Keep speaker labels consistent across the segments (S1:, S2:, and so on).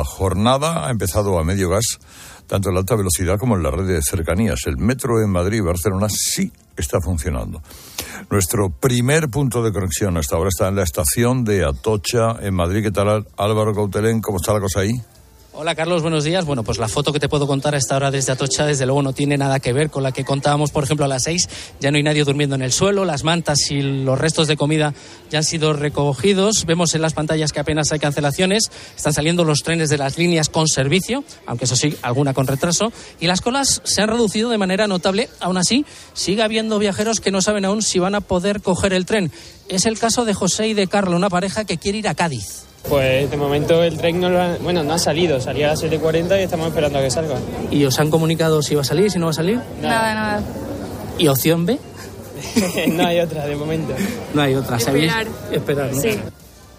S1: La jornada ha empezado a medio gas, tanto en la alta velocidad como en la red de cercanías. El metro en Madrid y Barcelona sí está funcionando. Nuestro primer punto de conexión hasta ahora está en la estación de Atocha, en Madrid. ¿Qué tal, Álvaro Cautelén? ¿Cómo está la cosa ahí?
S2: Hola Carlos, buenos días. Bueno, pues la foto que te puedo contar a esta hora desde Atocha, desde luego no tiene nada que ver con la que contábamos, por ejemplo, a las seis. Ya no hay nadie durmiendo en el suelo, las mantas y los restos de comida ya han sido recogidos. Vemos en las pantallas que apenas hay cancelaciones. Están saliendo los trenes de las líneas con servicio, aunque eso sí, alguna con retraso. Y las colas se han reducido de manera notable. Aún así, sigue habiendo viajeros que no saben aún si van a poder coger el tren. Es el caso de José y de Carla, una pareja que quiere ir a Cádiz.
S3: Pues de momento el tren no, ha, bueno, no ha salido, salía a las 7.40 y estamos esperando a que salga.
S2: ¿Y os han comunicado si va a salir, si no va a salir?
S4: Nada, nada.
S2: ¿Y opción B?
S3: no hay otra, de momento.
S2: No hay otra,
S4: Esperar.
S2: Esperar, ¿no?
S4: Sí.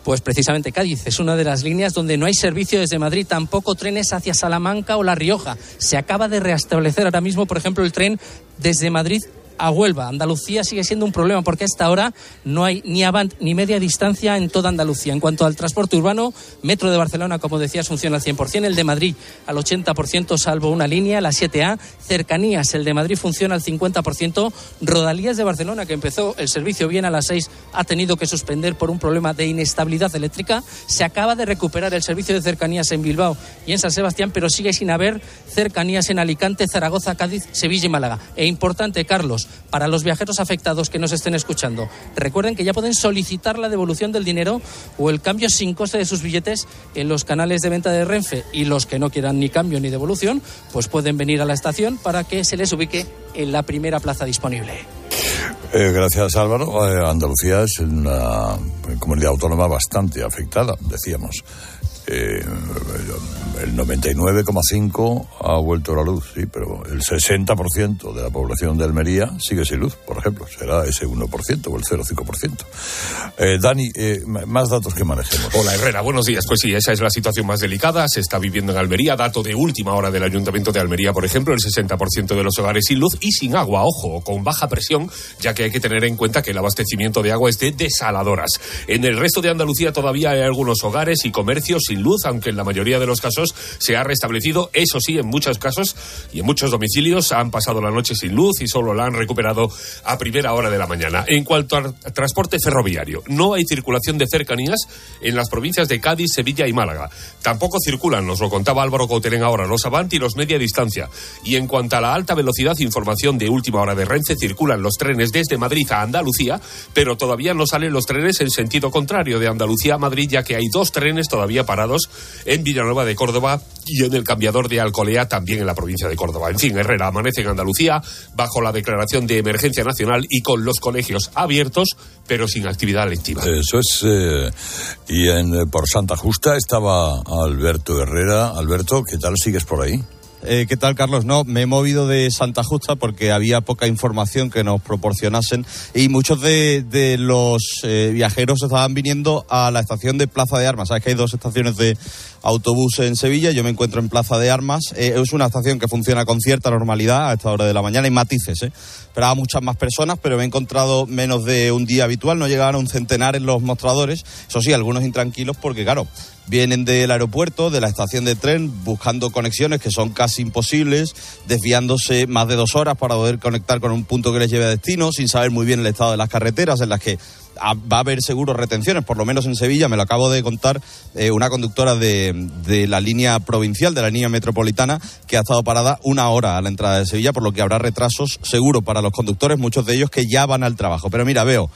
S2: Pues precisamente Cádiz es una de las líneas donde no hay servicio desde Madrid, tampoco trenes hacia Salamanca o La Rioja. Se acaba de restablecer ahora mismo, por ejemplo, el tren desde Madrid a Huelva. Andalucía sigue siendo un problema porque a esta hora no hay ni avant ni media distancia en toda Andalucía. En cuanto al transporte urbano, Metro de Barcelona, como decías, funciona al 100%, el de Madrid al 80%, salvo una línea, la 7A. Cercanías, el de Madrid funciona al 50%. Rodalías de Barcelona, que empezó el servicio bien a las 6, ha tenido que suspender por un problema de inestabilidad eléctrica. Se acaba de recuperar el servicio de cercanías en Bilbao y en San Sebastián, pero sigue sin haber cercanías en Alicante, Zaragoza, Cádiz, Sevilla y Málaga. E importante, Carlos, para los viajeros afectados que nos estén escuchando, recuerden que ya pueden solicitar la devolución del dinero o el cambio sin coste de sus billetes en los canales de venta de Renfe y los que no quieran ni cambio ni devolución, pues pueden venir a la estación para que se les ubique en la primera plaza disponible.
S1: Eh, gracias Álvaro. Eh, Andalucía es una comunidad autónoma bastante afectada, decíamos. Eh, el 99,5 ha vuelto a la luz, sí, pero el 60% de la población de Almería sigue sin luz, por ejemplo. Será ese 1% o el 0,5%. Eh, Dani, eh, más datos que manejemos.
S5: Hola Herrera, buenos días. Pues sí, esa es la situación más delicada. Se está viviendo en Almería. Dato de última hora del Ayuntamiento de Almería, por ejemplo, el 60% de los hogares sin luz y sin agua. Ojo, con baja presión, ya que hay que tener en cuenta que el abastecimiento de agua es de desaladoras. En el resto de Andalucía todavía hay algunos hogares y comercios sin luz, aunque en la mayoría de los casos se ha restablecido. Eso sí, en muchos casos y en muchos domicilios han pasado la noche sin luz y solo la han recuperado a primera hora de la mañana. En cuanto al transporte ferroviario, no hay circulación de cercanías en las provincias de Cádiz, Sevilla y Málaga. Tampoco circulan, nos lo contaba Álvaro Coutelén ahora, los Avant y los media distancia. Y en cuanto a la alta velocidad, información de última hora de Renfe, circulan los trenes desde Madrid a Andalucía, pero todavía no salen los trenes en sentido contrario de Andalucía a Madrid, ya que hay dos trenes todavía parados en Villanueva de Córdoba y en el cambiador de Alcolea, también en la provincia de Córdoba. En fin, Herrera amanece en Andalucía bajo la declaración de emergencia nacional y con los colegios abiertos, pero sin actividad lectiva.
S1: Eso es. eh, y en, eh, por Santa Justa estaba Alberto Herrera. Alberto, ¿qué tal sigues por ahí?
S6: Eh, ¿Qué tal, Carlos? No, me he movido de Santa Justa porque había poca información que nos proporcionasen y muchos de, los eh, viajeros estaban viniendo a la estación de Plaza de Armas. Sabes que hay dos estaciones de autobús en Sevilla. Yo me encuentro en Plaza de Armas. Eh, es una estación que funciona con cierta normalidad a esta hora de la mañana. Hay matices, ¿eh? Esperaba muchas más personas, pero me he encontrado menos de un día habitual. No llegaban a un centenar en los mostradores. Eso sí, algunos intranquilos porque, claro, vienen del aeropuerto, de la estación de tren, buscando conexiones que son casi imposibles, desviándose más de dos horas para poder conectar con un punto que les lleve a destino, sin saber muy bien el estado de las carreteras en las que va a haber seguro retenciones, por lo menos en Sevilla, me lo acabo de contar eh, una conductora de, de la línea provincial, de la línea metropolitana, que ha estado parada una hora a la entrada de Sevilla, por lo que habrá retrasos seguro para los conductores, muchos de ellos que ya van al trabajo. Pero mira, veo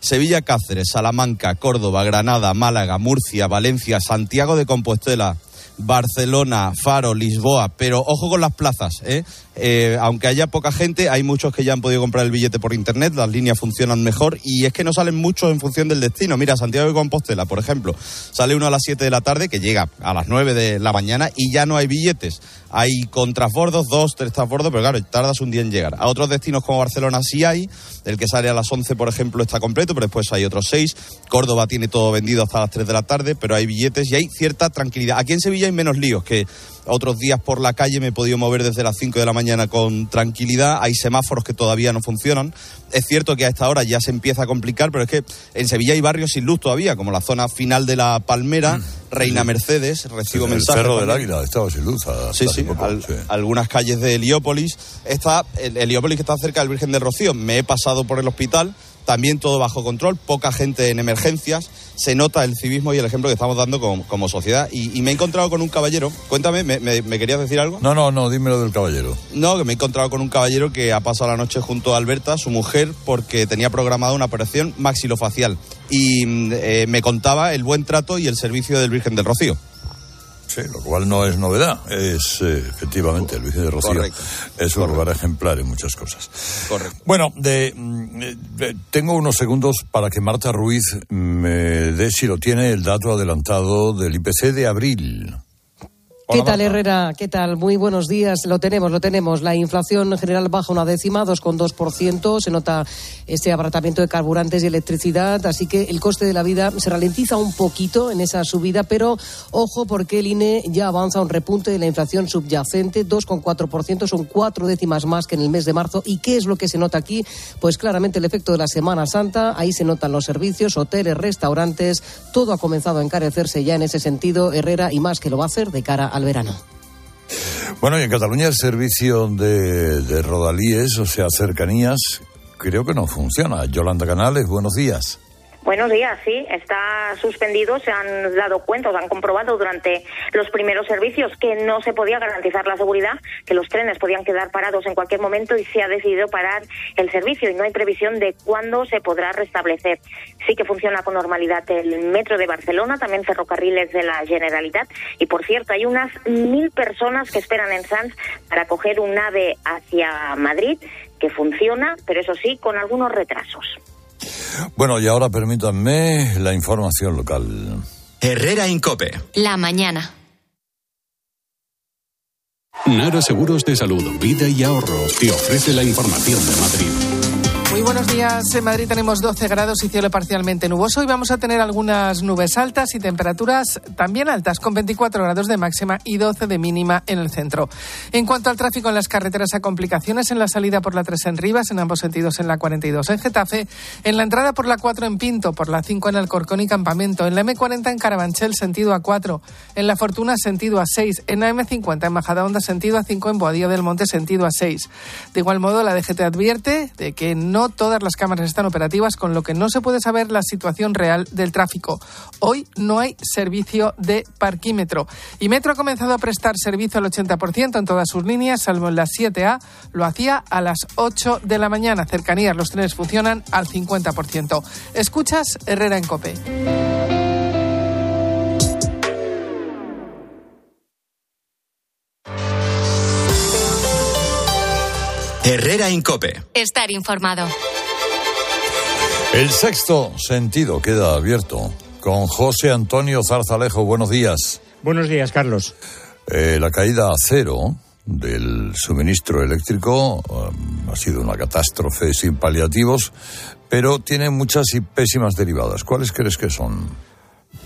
S6: Sevilla, Cáceres, Salamanca, Córdoba, Granada, Málaga, Murcia, Valencia, Santiago de Compostela, Barcelona, Faro, Lisboa, pero ojo con las plazas, ¿eh? Eh, aunque haya poca gente, hay muchos que ya han podido comprar el billete por internet, las líneas funcionan mejor y es que no salen muchos en función del destino. Mira, Santiago de Compostela, por ejemplo, sale uno a las 7 de la tarde que llega a las 9 de la mañana y ya no hay billetes. Hay con transbordos, dos, tres transbordos, pero claro, tardas un día en llegar. A otros destinos como Barcelona sí hay, el que sale a las 11, por ejemplo, está completo, pero después hay otros seis. Córdoba tiene todo vendido hasta las 3 de la tarde, pero hay billetes y hay cierta tranquilidad. Aquí en Sevilla
S7: hay menos líos que otros días por la calle me he podido mover desde las 5 de la mañana con tranquilidad. Hay semáforos que todavía no funcionan. Es cierto que a esta hora ya se empieza a complicar, pero es que en Sevilla hay barrios sin luz todavía, como la zona final de la Palmera, mm. Reina Mercedes, recibo
S1: el
S7: mensajes.
S1: El Cerro del Águila estaba sin luz.
S7: Sí, sí, algunas calles de Heliópolis. Está, el Heliópolis que está cerca del Virgen del Rocío. Me he pasado por el hospital también todo bajo control, poca gente en emergencias, se nota el civismo y el ejemplo que estamos dando como, sociedad. Y, me he encontrado con un caballero, cuéntame, ¿me, querías decir algo?
S1: No, no, no, dímelo del caballero.
S7: No, que me he encontrado con un caballero que ha pasado la noche junto a Alberta, su mujer, porque tenía programada una operación maxilofacial. Y mm, eh, me contaba el buen trato y el servicio del Virgen del Rocío.
S1: Sí, lo cual no es novedad. Es eh, efectivamente el Virgen de Rocío. Es un lugar ejemplar en muchas cosas.
S7: Correcto.
S1: Bueno, de, tengo unos segundos para que Marta Ruiz me dé, si lo tiene, el dato adelantado del IPC de abril.
S8: ¿Qué tal, Herrera? ¿Qué tal? Muy buenos días. Lo tenemos, lo tenemos. La inflación general baja una décima, 2,2%. Se nota ese abaratamiento de carburantes y electricidad. Así que el coste de la vida se ralentiza un poquito en esa subida, pero ojo porque el INE ya avanza un repunte de la inflación subyacente, 2,4%. Son cuatro décimas más que en el mes de marzo. ¿Y qué es lo que se nota aquí? Pues claramente el efecto de la Semana Santa. Ahí se notan los servicios, hoteles, restaurantes. Todo ha comenzado a encarecerse ya en ese sentido, Herrera, y más que lo va a hacer de cara a verano.
S1: Bueno, y en Cataluña el servicio de, de rodalíes, o sea, cercanías, creo que no funciona. Yolanda Canales, buenos días.
S9: Buenos días, sí, está suspendido. Se han dado cuenta, se han comprobado durante los primeros servicios que no se podía garantizar la seguridad, que los trenes podían quedar parados en cualquier momento y se ha decidido parar el servicio y no hay previsión de cuándo se podrá restablecer. Sí que funciona con normalidad el metro de Barcelona, también ferrocarriles de la Generalitat y, por cierto, hay unas mil personas que esperan en Sanz para coger un ave hacia Madrid que funciona, pero eso sí, con algunos retrasos.
S1: Bueno, y ahora permítanme la información local.
S10: Herrera Incope.
S11: La mañana.
S12: Nara Seguros de Salud, Vida y Ahorro te ofrece la información de Madrid.
S13: Muy buenos días. En Madrid tenemos 12 grados y cielo parcialmente nuboso. y vamos a tener algunas nubes altas y temperaturas también altas, con 24 grados de máxima y 12 de mínima en el centro. En cuanto al tráfico en las carreteras, a complicaciones en la salida por la 3 en Rivas, en ambos sentidos en la 42 en Getafe, en la entrada por la 4 en Pinto, por la 5 en Alcorcón y Campamento, en la M40 en Carabanchel, sentido A4, en la Fortuna, sentido A6, en la M50 en Majadahonda, sentido A5, en Boadilla del Monte, sentido A6. De igual modo, la DGT advierte de que no todas las cámaras están operativas, con lo que no se puede saber la situación real del tráfico. Hoy no hay servicio de parquímetro. Y Metro ha comenzado a prestar servicio al 80% en todas sus líneas, salvo en la 7A. Lo hacía a las 8 de la mañana. Cercanías, los trenes funcionan al 50%. Escuchas Herrera en Cope.
S10: Herrera Incope.
S11: Estar informado.
S1: El sexto sentido queda abierto con José Antonio Zarzalejo. Buenos días.
S14: Buenos días, Carlos.
S1: Eh, la caída a cero del suministro eléctrico um, ha sido una catástrofe sin paliativos, pero tiene muchas y pésimas derivadas. ¿Cuáles crees que son?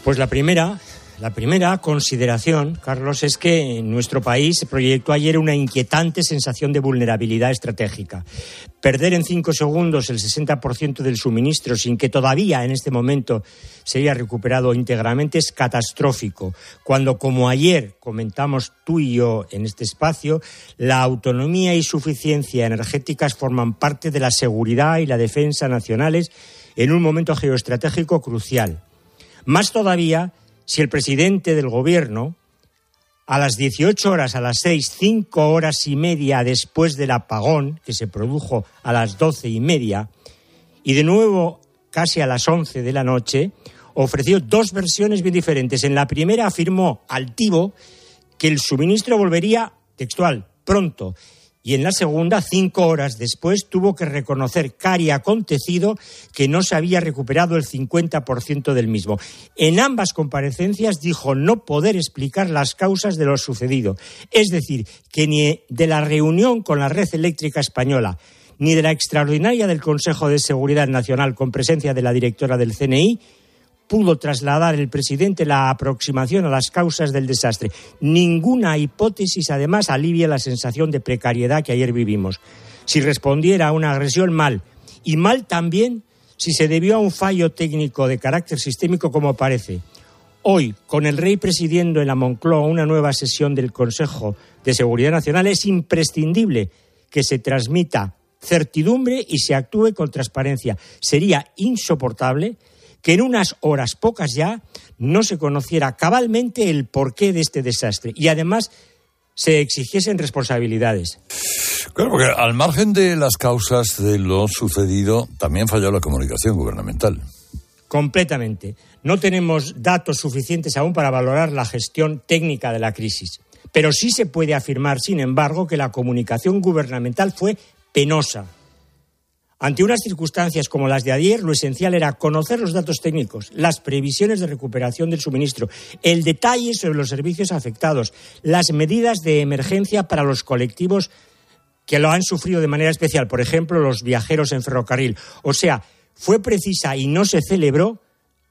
S14: Pues la primera la primera consideración, Carlos, es que en nuestro país se proyectó ayer una inquietante sensación de vulnerabilidad estratégica. Perder en cinco segundos el 60% del suministro sin que todavía en este momento se haya recuperado íntegramente es catastrófico. Cuando, como ayer comentamos tú y yo en este espacio, la autonomía y suficiencia energéticas forman parte de la seguridad y la defensa nacionales en un momento geoestratégico crucial. Más todavía si el presidente del gobierno, a las 18 horas, a las 6, cinco horas y media después del apagón, que se produjo a las doce y media, y de nuevo casi a las 11 de la noche, ofreció dos versiones bien diferentes. En la primera afirmó altivo que el suministro volvería textual pronto y en la segunda, cinco horas después, tuvo que reconocer cari acontecido que no se había recuperado el 50% del mismo. En ambas comparecencias dijo no poder explicar las causas de lo sucedido. Es decir, que ni de la reunión con la red eléctrica española, ni de la extraordinaria del Consejo de Seguridad Nacional con presencia de la directora del CNI, pudo trasladar el presidente la aproximación a las causas del desastre. Ninguna hipótesis, además, alivia la sensación de precariedad que ayer vivimos. Si respondiera a una agresión, mal. Y mal también si se debió a un fallo técnico de carácter sistémico, como parece. Hoy, con el rey presidiendo en la Moncloa una nueva sesión del Consejo de Seguridad Nacional, es imprescindible que se transmita certidumbre y se actúe con transparencia. Sería insoportable que en unas horas pocas ya no se conociera cabalmente el porqué de este desastre y además se exigiesen responsabilidades.
S1: Claro, porque al margen de las causas de lo sucedido, también falló la comunicación gubernamental.
S14: Completamente. No tenemos datos suficientes aún para valorar la gestión técnica de la crisis. Pero sí se puede afirmar, sin embargo, que la comunicación gubernamental fue penosa. Ante unas circunstancias como las de ayer, lo esencial era conocer los datos técnicos, las previsiones de recuperación del suministro, el detalle sobre los servicios afectados, las medidas de emergencia para los colectivos que lo han sufrido de manera especial, por ejemplo, los viajeros en ferrocarril. O sea, fue precisa y no se celebró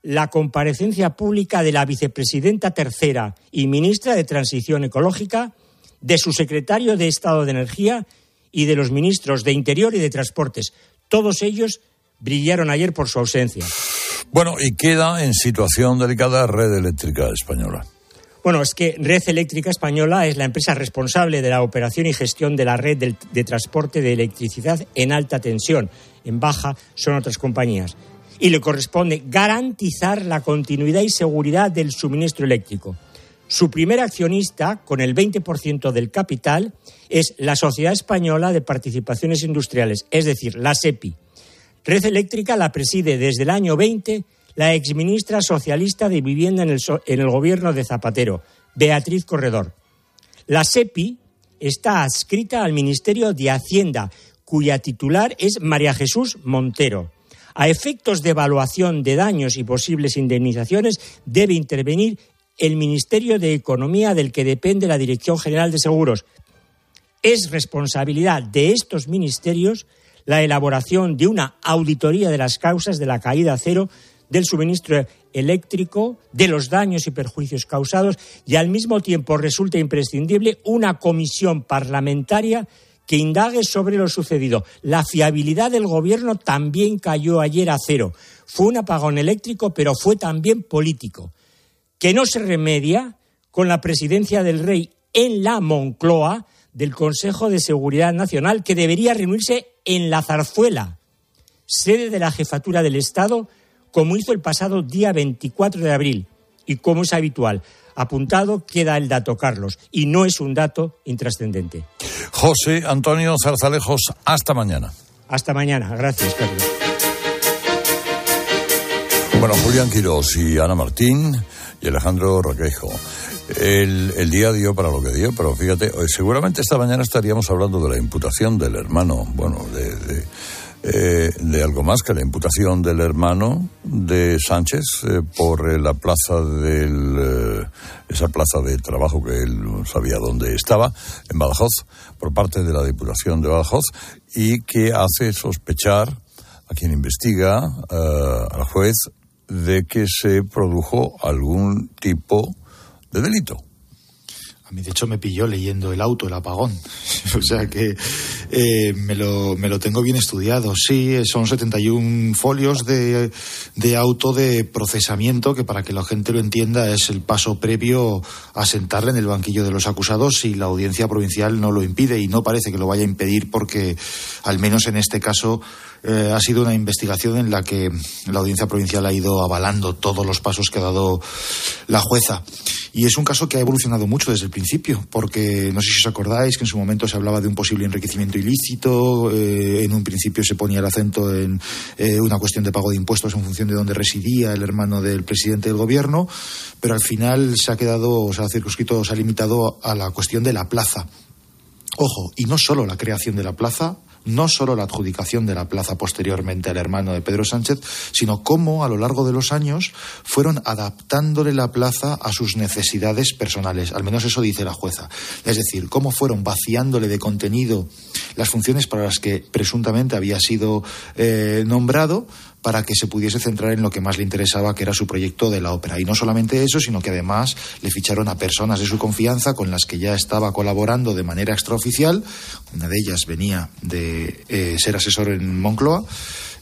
S14: la comparecencia pública de la vicepresidenta tercera y ministra de Transición Ecológica, de su secretario de Estado de Energía y de los ministros de Interior y de Transportes. Todos ellos brillaron ayer por su ausencia.
S1: Bueno, y queda en situación delicada Red Eléctrica Española.
S14: Bueno, es que Red Eléctrica Española es la empresa responsable de la operación y gestión de la red de, de transporte de electricidad en alta tensión. En baja son otras compañías. Y le corresponde garantizar la continuidad y seguridad del suministro eléctrico. Su primer accionista, con el 20% del capital, es la Sociedad Española de Participaciones Industriales, es decir, la SEPI. Red Eléctrica la preside desde el año 20 la exministra socialista de Vivienda en el, en el gobierno de Zapatero, Beatriz Corredor. La SEPI está adscrita al Ministerio de Hacienda, cuya titular es María Jesús Montero. A efectos de evaluación de daños y posibles indemnizaciones debe intervenir el Ministerio de Economía del que depende la Dirección General de Seguros. Es responsabilidad de estos ministerios la elaboración de una auditoría de las causas de la caída a cero del suministro eléctrico, de los daños y perjuicios causados y al mismo tiempo resulta imprescindible una comisión parlamentaria que indague sobre lo sucedido. La fiabilidad del gobierno también cayó ayer a cero. Fue un apagón eléctrico, pero fue también político, que no se remedia con la presidencia del rey en la Moncloa del Consejo de Seguridad Nacional, que debería reunirse en la Zarzuela, sede de la jefatura del Estado, como hizo el pasado día 24 de abril y como es habitual. Apuntado queda el dato, Carlos, y no es un dato intrascendente.
S1: José Antonio Zarzalejos, hasta mañana.
S14: Hasta mañana, gracias, Carlos.
S1: Bueno, Julián Quirós y Ana Martín y Alejandro Roquejo. El, día dio para lo que dio, pero fíjate, seguramente esta mañana estaríamos hablando de la imputación del hermano, bueno, de, eh, algo más que la imputación del hermano de Sánchez eh, por eh, la plaza del esa plaza de trabajo que él sabía dónde estaba en Badajoz por parte de la Diputación de Badajoz y que hace sospechar a quien investiga al juez de que se produjo algún tipo de delito
S15: de hecho, me pilló leyendo el auto, el apagón. o sea que eh, me, lo, me lo tengo bien estudiado. Sí, son 71 folios de, de auto de procesamiento que, para que la gente lo entienda, es el paso previo a sentarle en el banquillo de los acusados si la audiencia provincial no lo impide. Y no parece que lo vaya a impedir porque, al menos en este caso, eh, ha sido una investigación en la que la audiencia provincial ha ido avalando todos los pasos que ha dado la jueza. Y es un caso que ha evolucionado mucho desde el principio, porque no sé si os acordáis que en su momento se hablaba de un posible enriquecimiento ilícito, eh, en un principio se ponía el acento en eh, una cuestión de pago de impuestos en función de dónde residía el hermano del presidente del gobierno, pero al final se ha quedado, se ha circunscrito, se ha limitado a la cuestión de la plaza. Ojo, y no solo la creación de la plaza, no solo la adjudicación de la plaza posteriormente al hermano de Pedro Sánchez, sino cómo a lo largo de los años fueron adaptándole la plaza a sus necesidades personales. Al menos eso dice la jueza. Es decir, cómo fueron vaciándole de contenido las funciones para las que presuntamente había sido eh, nombrado para que se pudiese centrar en lo que más le interesaba, que era su proyecto de la ópera. Y no solamente eso, sino que además le ficharon a personas de su confianza con las que ya estaba colaborando de manera extraoficial. Una de ellas venía de eh, ser asesor en Moncloa.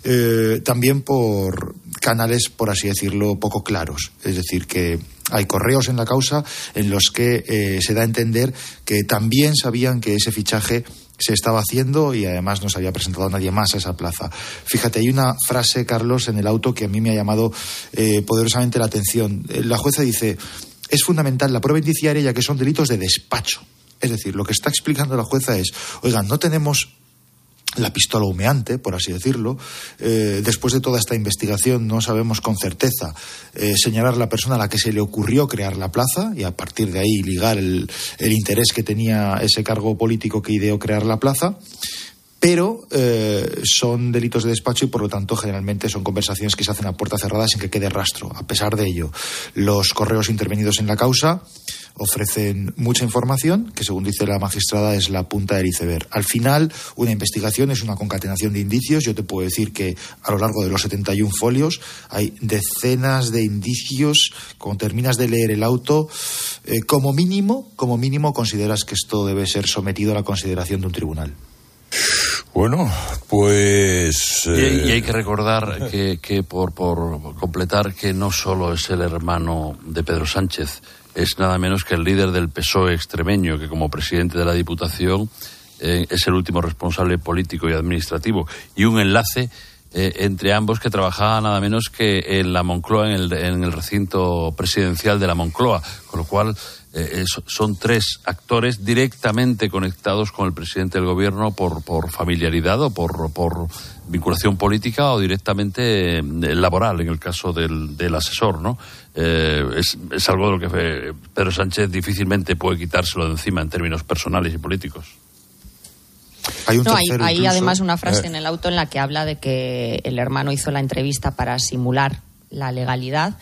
S15: Eh, también por canales, por así decirlo, poco claros. Es decir, que hay correos en la causa en los que eh, se da a entender que también sabían que ese fichaje se estaba haciendo y además no se había presentado nadie más a esa plaza. Fíjate, hay una frase, Carlos, en el auto que a mí me ha llamado eh, poderosamente la atención. La jueza dice, es fundamental la prueba indiciaria ya que son delitos de despacho. Es decir, lo que está explicando la jueza es, oigan, no tenemos la pistola humeante, por así decirlo. Eh, después de toda esta investigación no sabemos con certeza eh, señalar la persona a la que se le ocurrió crear la plaza y a partir de ahí ligar el, el interés que tenía ese cargo político que ideó crear la plaza pero eh, son delitos de despacho y por lo tanto generalmente son conversaciones que se hacen a puerta cerrada sin que quede rastro. A pesar de ello, los correos intervenidos en la causa ofrecen mucha información que, según dice la magistrada, es la punta del iceberg. Al final, una investigación es una concatenación de indicios. Yo te puedo decir que a lo largo de los 71 folios hay decenas de indicios. Cuando terminas de leer el auto, eh, como mínimo, como mínimo consideras que esto debe ser sometido a la consideración de un tribunal.
S1: Bueno, pues...
S16: Eh... Y, hay que recordar que, que por, por, completar que no solo es el hermano de Pedro Sánchez, es nada menos que el líder del PSOE extremeño, que como presidente de la Diputación eh, es el último responsable político y administrativo. Y un enlace eh, entre ambos que trabajaba nada menos que en la Moncloa, en el, en el recinto presidencial de la Moncloa, con lo cual eh, son tres actores directamente conectados con el presidente del gobierno por, por familiaridad o por, por vinculación política o directamente eh, laboral, en el caso del, del asesor, ¿no? Eh, es, es algo de lo que Pedro Sánchez difícilmente puede quitárselo de encima en términos personales y políticos.
S17: Hay, no, hay, hay además una frase en el auto en la que habla de que el hermano hizo la entrevista para simular la legalidad.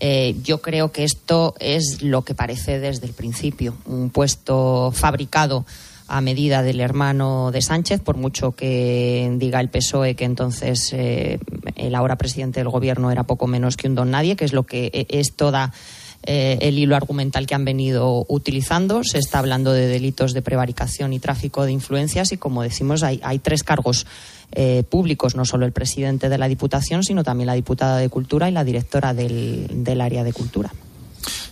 S17: Eh, yo creo que esto es lo que parece desde el principio, un puesto fabricado a medida del hermano de Sánchez, por mucho que diga el PSOE que entonces eh, el ahora presidente del gobierno era poco menos que un don nadie, que es lo que e, es toda eh, el hilo argumental que han venido utilizando. Se está hablando de delitos de prevaricación y tráfico de influencias y, como decimos, hay, hay tres cargos eh, públicos, no solo el presidente de la Diputación, sino también la diputada de Cultura y la directora del, del área de Cultura.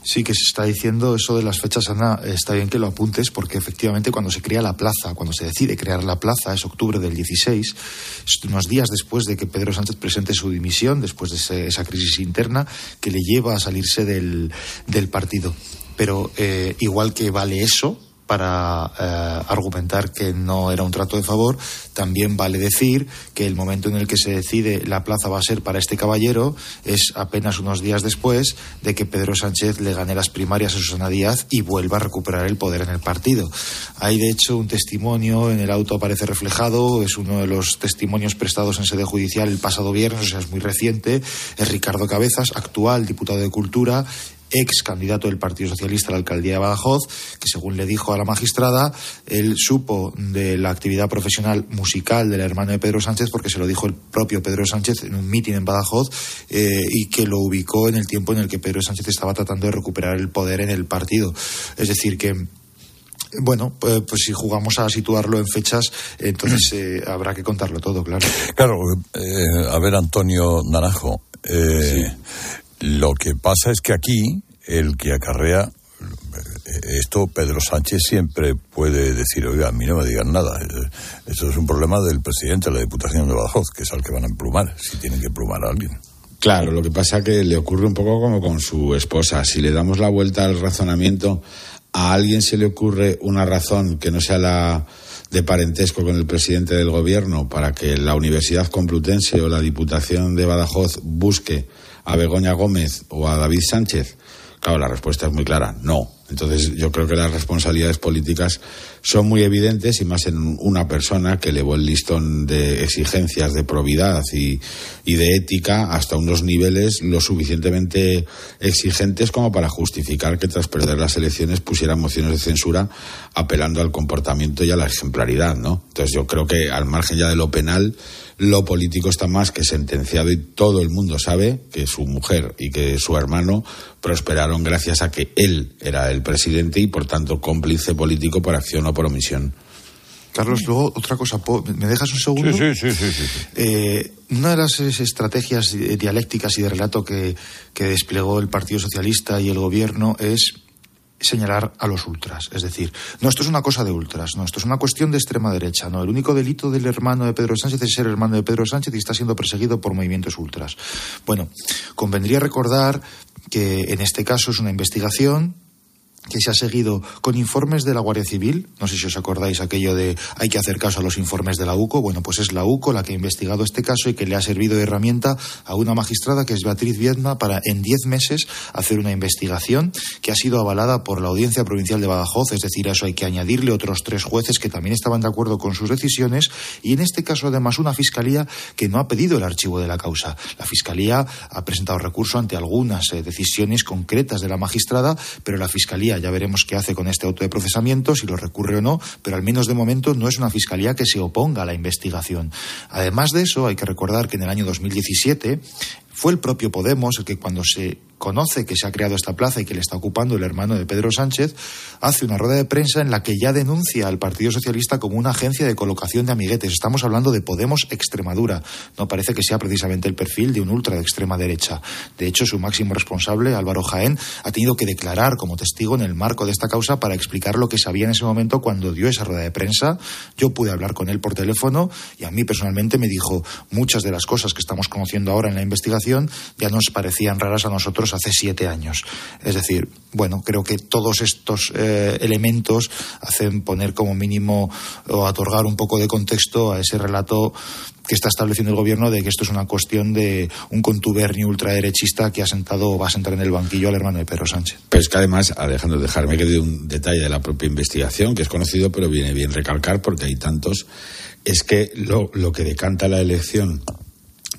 S15: Sí, que se está diciendo eso de las fechas, Ana, está bien que lo apuntes porque efectivamente cuando se crea la plaza, cuando se decide crear la plaza, es octubre del 16, unos días después de que Pedro Sánchez presente su dimisión, después de ese, esa crisis interna que le lleva a salirse del, del partido. Pero eh, igual que vale eso, para eh, argumentar que no era un trato de favor, también vale decir que el momento en el que se decide la plaza va a ser para este caballero es apenas unos días después de que Pedro Sánchez le gane las primarias a Susana Díaz y vuelva a recuperar el poder en el partido. Hay de hecho un testimonio, en el auto aparece reflejado, es uno de los testimonios prestados en sede judicial el pasado viernes, o sea, es muy reciente, es Ricardo Cabezas, actual diputado de Cultura ex candidato del Partido Socialista a la alcaldía de Badajoz, que según le dijo a la magistrada, él supo de la actividad profesional musical del hermano de Pedro Sánchez porque se lo dijo el propio Pedro Sánchez en un mitin en Badajoz eh, y que lo ubicó en el tiempo en el que Pedro Sánchez estaba tratando de recuperar el poder en el partido. Es decir, que bueno, pues, pues, si jugamos a situarlo en fechas, entonces eh, habrá que contarlo todo, claro.
S1: Claro, eh, a ver, Antonio Naranjo, eh, lo que pasa es que aquí el que acarrea eh, esto Pedro Sánchez siempre puede decir, oiga, a mí no me digan nada. Eso es un problema del presidente de la Diputación de Badajoz, que es al que van a emplumar, si tienen que emplumar a alguien.
S18: Claro, lo que pasa que le ocurre un poco como con su esposa. Si le damos la vuelta al razonamiento, a alguien se le ocurre una razón que no sea la de parentesco con el presidente del gobierno para que la Universidad Complutense o la Diputación de Badajoz busque a Begoña Gómez o a David Sánchez? Claro, la respuesta es muy clara, no. Entonces, yo creo que las responsabilidades políticas son muy evidentes y más en una persona que elevó el listón de exigencias de probidad y, de ética hasta unos niveles lo suficientemente exigentes como para justificar que tras perder las elecciones pusiera mociones de censura apelando al comportamiento y a la ejemplaridad, ¿no? Entonces, yo creo que al margen ya de lo penal, lo político está más que sentenciado y todo el mundo sabe que su mujer y que su hermano prosperaron gracias a que él era el presidente y por tanto cómplice político por acción o por omisión.
S15: Carlos, luego otra cosa, ¿me dejas un segundo?
S1: Sí, sí, sí. sí,
S15: eh, una de las estrategias dialécticas y de relato que, que desplegó el Partido Socialista y el Gobierno es señalar a los ultras. Es decir, no, esto es una cosa de ultras, no, esto es una cuestión de extrema derecha. No, el único delito del hermano de Pedro Sánchez es ser hermano de Pedro Sánchez y está siendo perseguido por movimientos ultras. Bueno, convendría recordar que en este caso es una investigación que se ha seguido con informes de la Guardia Civil. No sé si os acordáis aquello de hay que hacer caso a los informes de la UCO. Bueno, pues es la UCO la que ha investigado este caso y que le ha servido de herramienta a una magistrada que es Beatriz Viedma para en diez meses hacer una investigación que ha sido avalada por la Audiencia Provincial de Badajoz. Es decir, a eso hay que añadirle otros tres jueces que también estaban de acuerdo con sus decisiones y en este caso además una fiscalía que no ha pedido el archivo de la causa. La fiscalía ha presentado recurso ante algunas eh, decisiones concretas de la magistrada, pero la fiscalía ya veremos qué hace con este auto de procesamiento, si lo recurre o no, pero al menos de momento no es una fiscalía que se oponga a la investigación. Además de eso, hay que recordar que en el año 2017 fue el propio Podemos el que cuando se conoce que se ha creado esta plaza y que le está ocupando el hermano de Pedro Sánchez, hace una rueda de prensa en la que ya denuncia al Partido Socialista como una agencia de colocación de amiguetes. Estamos hablando de Podemos Extremadura. No parece que sea precisamente el perfil de un ultra de extrema derecha. De hecho, su máximo responsable, Álvaro Jaén, ha tenido que declarar como testigo en el marco de esta causa para explicar lo que sabía en ese momento cuando dio esa rueda de prensa. Yo pude hablar con él por teléfono y a mí personalmente me dijo muchas de las cosas que estamos conociendo ahora en la investigación ya nos parecían raras a nosotros hace siete años. Es decir, bueno, creo que todos estos eh, elementos hacen poner como mínimo o otorgar un poco de contexto a ese relato que está estableciendo el gobierno de que esto es una cuestión de un contubernio ultraderechista que ha sentado o va a sentar en el banquillo al hermano de Pedro Sánchez.
S18: Pero es que además, Alejandro, dejarme que dé un detalle de la propia investigación, que es conocido, pero viene bien recalcar porque hay tantos, es que lo, lo que decanta la elección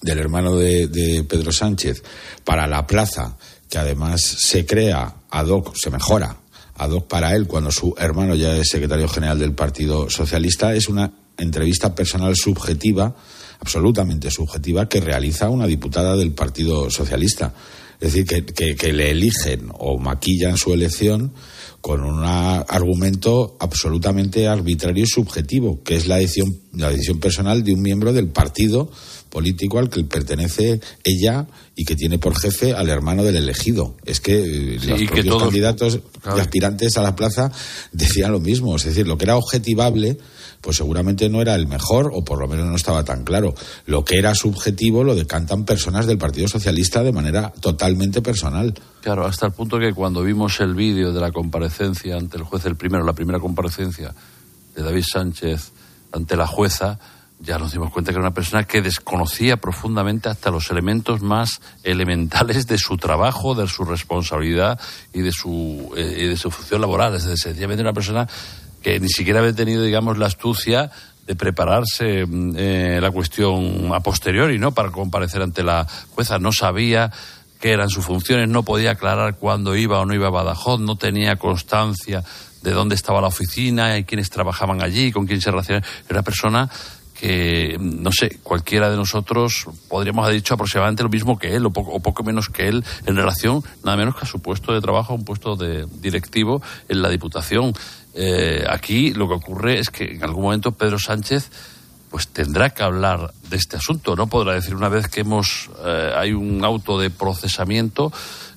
S18: del hermano de, Pedro Sánchez para la plaza, que además se crea ad hoc, se mejora ad hoc para él cuando su hermano ya es secretario general del Partido Socialista, es una entrevista personal subjetiva, absolutamente subjetiva, que realiza una diputada del Partido Socialista. Es decir, que, que le eligen o maquillan su elección con un argumento absolutamente arbitrario y subjetivo, que es la decisión, la decisión personal de un miembro del partido político al que pertenece ella y que tiene por jefe al hermano del elegido. Es que eh, los propios candidatos y aspirantes a la plaza decían lo mismo. Es decir, lo que era objetivable, pues seguramente no era el mejor, o por lo menos no estaba tan claro. Lo que era subjetivo lo decantan personas del Partido Socialista de manera totalmente personal.
S16: Claro, hasta el punto que cuando vimos el vídeo de la comparecencia ante el juez, el primero, la primera comparecencia de David Sánchez ante la jueza, ya nos dimos cuenta que era una persona que desconocía profundamente hasta los elementos más elementales de su trabajo, de su responsabilidad y de su, eh, de su función laboral. Es decir, sencillamente una persona que ni siquiera había tenido, digamos, la astucia de prepararse mm, eh, la cuestión a posteriori, ¿no? Para comparecer ante la jueza. No sabía qué eran sus funciones, no podía aclarar cuándo iba o no iba a Badajoz, no tenía constancia de dónde estaba la oficina y quiénes trabajaban allí, con quién se relacionaba. Era una persona que, no sé, cualquiera de nosotros podríamos haber dicho aproximadamente lo mismo que él, o poco, o poco menos que él, en relación nada menos que a su puesto de trabajo, un puesto de directivo en la Diputación. Eh, aquí lo que ocurre es que en algún momento Pedro Sánchez pues tendrá que hablar de este asunto. No podrá decir una vez que hemos eh, hay un auto de procesamiento,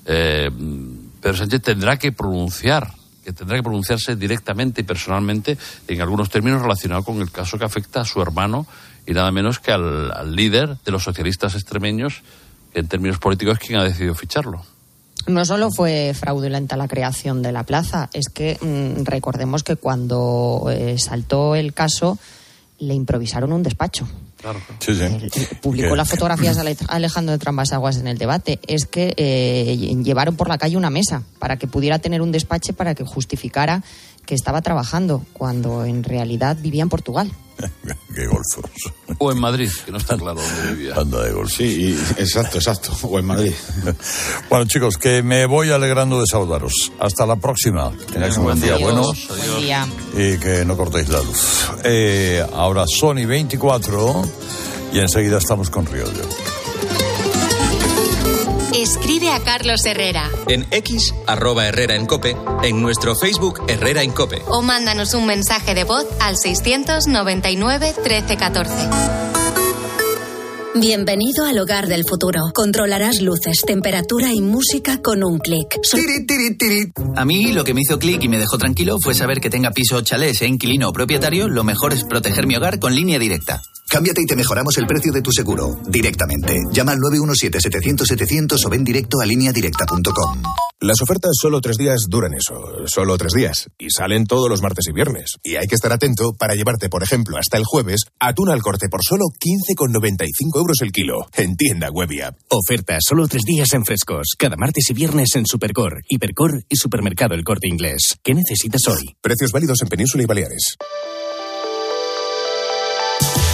S16: eh, Pedro Sánchez tendrá que pronunciar que tendrá que pronunciarse directamente y personalmente en algunos términos relacionados con el caso que afecta a su hermano y nada menos que al, líder de los socialistas extremeños, que en términos políticos es quien ha decidido ficharlo.
S17: No solo fue fraudulenta la creación de la plaza, es que mm, recordemos que cuando eh, saltó el caso le improvisaron un despacho
S1: Sí, sí.
S17: publicó las fotografías de Alejandro de Trambasaguas en el debate. Es que eh, llevaron por la calle una mesa para que pudiera tener un despache para que justificara que estaba trabajando cuando en realidad vivía en Portugal.
S1: Qué golfos.
S16: O en Madrid, que no está claro dónde vivía.
S1: Anda de golfos.
S18: Sí, exacto, exacto. O en Madrid.
S1: bueno, chicos, que me voy alegrando de saludaros. Hasta la próxima. Tenéis un buen día. Bueno.
S17: Buen día.
S1: Y que no cortéis la luz. Eh, ahora Sony 24 y enseguida estamos con Río.
S11: Escribe a Carlos Herrera.
S19: En X, arroba Herrera en Cope, en nuestro Facebook Herrera en Cope.
S11: O mándanos un mensaje de voz al 699 1314.
S20: Bienvenido al hogar del futuro. Controlarás luces, temperatura y música con un clic.
S10: A mí lo que me hizo clic y me dejó tranquilo fue saber que tenga piso chalet, sea inquilino o propietario, lo mejor es proteger mi hogar con línea directa.
S21: Cámbiate y te mejoramos el precio de tu seguro directamente. Llama al 917-700-700 o ven directo a lineadirecta.com.
S22: Las ofertas solo tres días duran eso, solo tres días, y salen todos los martes y viernes. Y hay que estar atento para llevarte, por ejemplo, hasta el jueves, atún al corte por solo 15,95 euros el kilo, en tienda web y app.
S23: Ofertas solo tres días en frescos, cada martes y viernes en Supercor, Hipercor y Supermercado El Corte Inglés. ¿Qué necesitas hoy?
S22: Precios válidos en Península y Baleares.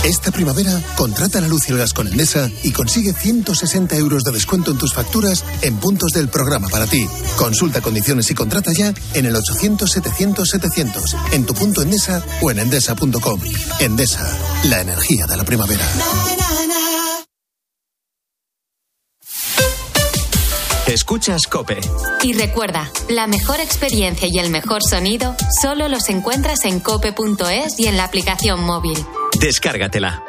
S24: Esta primavera, contrata la luz y el gas con Endesa y consigue 160 euros de descuento en tus facturas en puntos del programa para ti. Consulta condiciones y contrata ya en el 800-700-700, en tu punto Endesa o en endesa.com. Endesa, la energía de la primavera.
S19: Escuchas Cope.
S11: Y recuerda, la mejor experiencia y el mejor sonido solo los encuentras en cope.es y en la aplicación móvil.
S19: Descárgatela.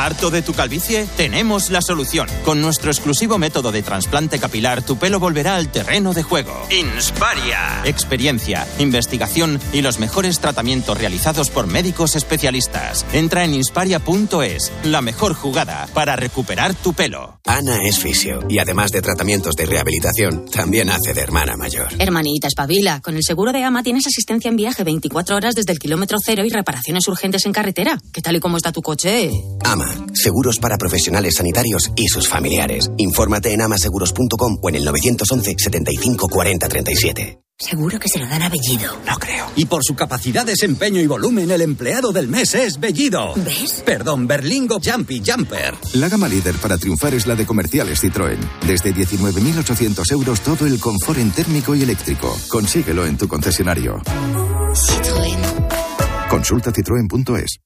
S25: ¿Harto de tu calvicie? Tenemos la solución. Con nuestro exclusivo método de trasplante capilar, tu pelo volverá al terreno de juego. Insparia. Experiencia, investigación y los mejores tratamientos realizados por médicos especialistas. Entra en insparia.es, la mejor jugada para recuperar tu pelo.
S26: Ana es fisio y además de tratamientos de rehabilitación, también hace de hermana mayor.
S27: Hermanita, espabila. Con el seguro de AMA tienes asistencia en viaje 24 horas desde el kilómetro cero y reparaciones urgentes en carretera. ¿Qué tal y cómo está tu coche?
S26: AMA, seguros para profesionales sanitarios y sus familiares. Infórmate en amaseguros.com o en el 911 75 40 37.
S27: Seguro que se lo dan a Bellido.
S25: No creo.
S28: Y por su capacidad, desempeño y volumen, el empleado del mes es Bellido.
S27: ¿Ves?
S28: Perdón, Berlingo Jumpy Jumper.
S29: La gama líder para triunfar es la de comerciales Citroën. Desde 19.800 euros todo el confort en térmico y eléctrico. Consíguelo en tu concesionario.
S27: Citroën.
S29: Consulta citroen.es.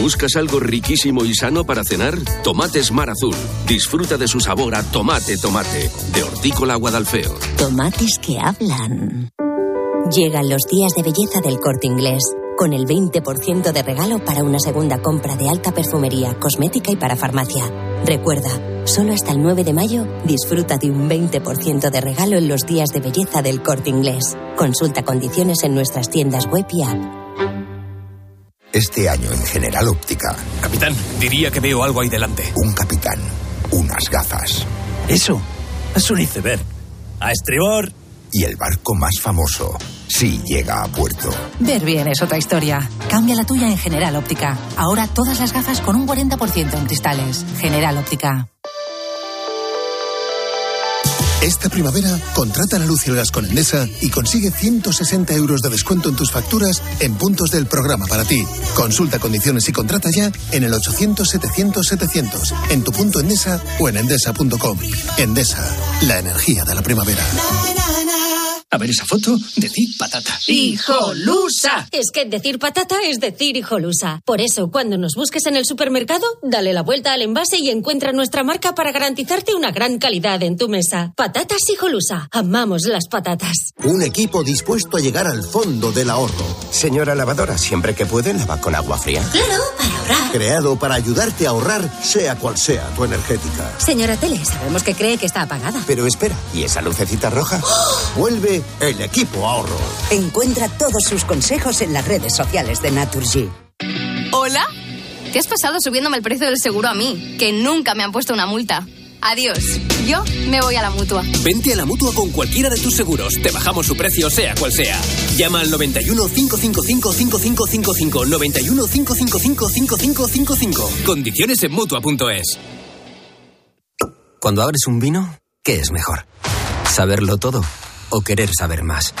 S30: ¿Buscas algo riquísimo y sano para cenar? Tomates Mar Azul. Disfruta de su sabor a tomate tomate. De Hortícola Guadalfeo.
S20: Tomates que hablan. Llegan los días de belleza del corte inglés. Con el 20% de regalo para una segunda compra de alta perfumería, cosmética y para farmacia. Recuerda, solo hasta el 9 de mayo disfruta de un 20% de regalo en los días de belleza del corte inglés. Consulta condiciones en nuestras tiendas web y app.
S21: Este año en General Óptica.
S25: Capitán, diría que veo algo ahí delante.
S21: Un capitán, unas gafas.
S25: Eso, es un iceberg. A estribor.
S21: Y el barco más famoso, sí llega a puerto.
S31: Ver bien es otra historia. Cambia la tuya en General Óptica. Ahora todas las gafas con un 40% en cristales. General Óptica.
S24: Esta primavera, contrata la luz y el gas con Endesa y consigue 160 euros de descuento en tus facturas en puntos del programa para ti. Consulta condiciones y contrata ya en el 800-700-700, en tu punto Endesa o en endesa.com. Endesa, la energía de la primavera.
S25: A ver esa foto, decir patata.
S31: ¡Hijolusa! Es que decir patata es decir hijolusa. Por eso, cuando nos busques en el supermercado, dale la vuelta al envase y encuentra nuestra marca para garantizarte una gran calidad en tu mesa. Patatas hijolusa. Amamos las patatas.
S32: Un equipo dispuesto a llegar al fondo del ahorro. Señora lavadora, siempre que puede, lava con agua fría.
S31: Claro, para ahorrar.
S32: Creado para ayudarte a ahorrar, sea cual sea tu energética.
S31: Señora Tele, sabemos que cree que está apagada.
S32: Pero espera, ¿y esa lucecita roja? Vuelve el equipo ahorro.
S20: Encuentra todos sus consejos en las redes sociales de Naturgy.
S33: ¿Hola? ¿Qué has pasado subiéndome el precio del seguro a mí? Que nunca me han puesto una multa. Adiós.
S34: Yo me voy a la mutua.
S35: Vente a la mutua con cualquiera de tus seguros. Te bajamos su precio, sea cual sea. Llama al 91 555 5555. 91 555 5555. Condiciones en mutua.es.
S36: Cuando abres un vino, ¿qué es mejor? ¿Saberlo todo o querer saber más?